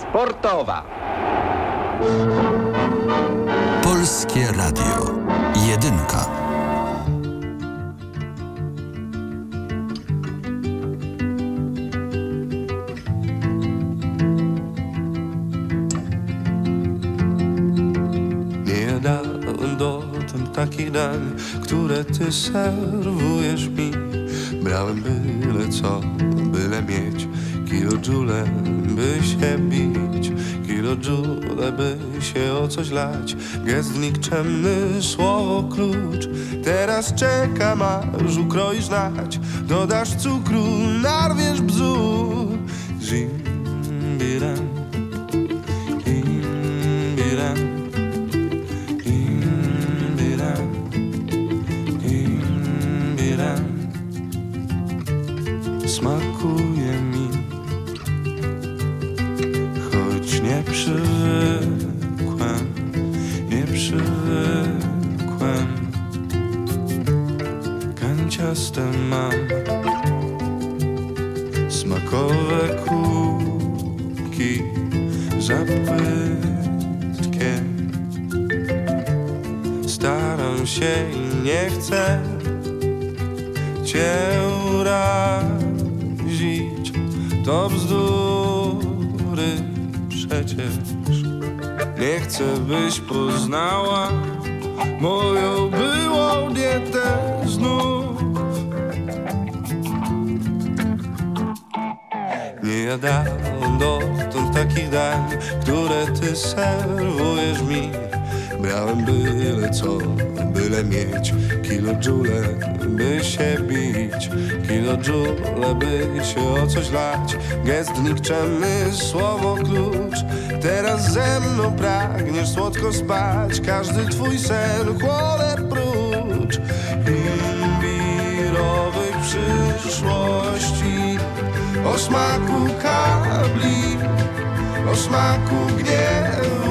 sportowa. Polskie Radio. Jedynka. Dałem dotąd takich dań, które ty serwujesz mi. Brałem byle co, byle mieć Kilojoule, by się bić Kilojoule, by się o coś lać. Gest nikczemny, słowo klucz Teraz czekam, aż ukroisz nać Dodasz cukru, narwiesz bzur Zimbiram Smakuje mi. Choć nie przywykłem Nie przywykłem. Kanciaste mam Smakowe kubki Za płytkie Staram się i nie chcę Cię urazić To bzdury przecież. Nie chcę byś poznała Moją byłą dietę znów. Nie jadałem dotąd takich dań Które ty serwujesz mi. Brałem byle co, byle mieć Kilojoule, by się bić. Kilojoule, by się o coś lać. Gest nikczemny, słowo klucz. Teraz ze mną pragniesz słodko spać. Każdy twój sen chłonę prócz. Imbirowych przyszłości. O smaku kabli O smaku gniewu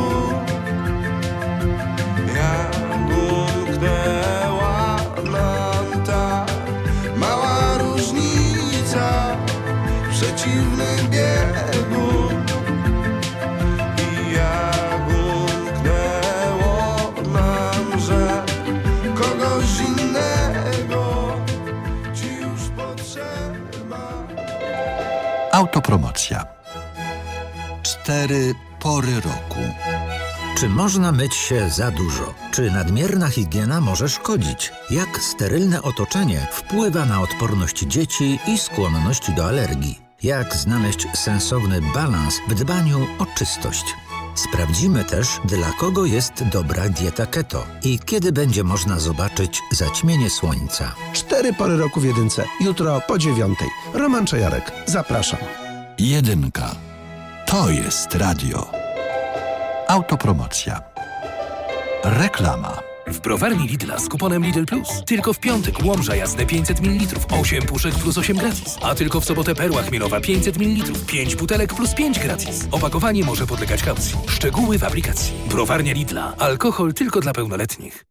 przeciwnym biegu. I jak umknęło nam, że kogoś innego ci już potrzeba. Autopromocja. Cztery pory roku. Czy można myć się za dużo? Czy nadmierna higiena może szkodzić? Jak sterylne otoczenie wpływa na odporność dzieci i skłonność do alergii? Jak znaleźć sensowny balans w dbaniu o czystość. Sprawdzimy też, dla kogo jest dobra dieta keto i kiedy będzie można zobaczyć zaćmienie słońca. Cztery pory roku w jedynce. Jutro po dziewiątej. Roman Czajarek. Zapraszam. Jedynka. To jest radio. Autopromocja. Reklama. W browarni Lidla z kuponem Lidl Plus. Tylko w piątek Łomża jasne 500 ml, 8 puszek plus 8 gratis. A tylko w sobotę Perła Chmielowa 500 ml, 5 butelek plus 5 gratis. Opakowanie może podlegać kaucji. Szczegóły w aplikacji. Browarnia Lidla. Alkohol tylko dla pełnoletnich.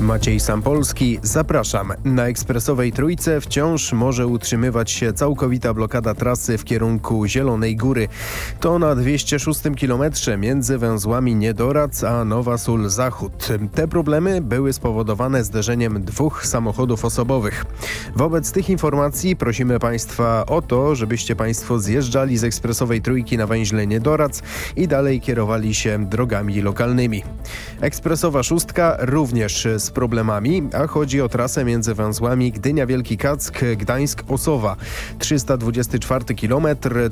Maciej Sampolski, zapraszam. Na ekspresowej trójce wciąż może utrzymywać się całkowita blokada trasy w kierunku Zielonej Góry. To na 206 km między węzłami Niedorac a Nowa Sól Zachód. Te problemy były spowodowane zderzeniem dwóch samochodów osobowych. Wobec tych informacji prosimy Państwa o to, żebyście Państwo zjeżdżali z ekspresowej trójki na węźle Niedorac i dalej kierowali się drogami lokalnymi. Ekspresowa szóstka również z problemami, a chodzi o trasę między węzłami Gdynia-Wielki Kack, Gdańsk-Osowa. 324 km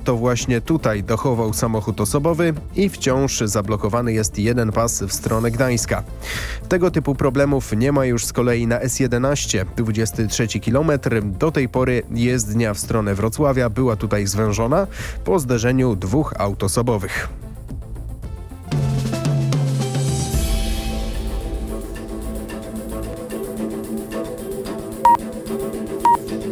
to właśnie tutaj dochował samochód osobowy i wciąż zablokowany jest jeden pas w stronę Gdańska. Tego typu problemów nie ma już z kolei na S11. 23 km do tej pory jezdnia w stronę Wrocławia była tutaj zwężona po zderzeniu dwóch aut osobowych.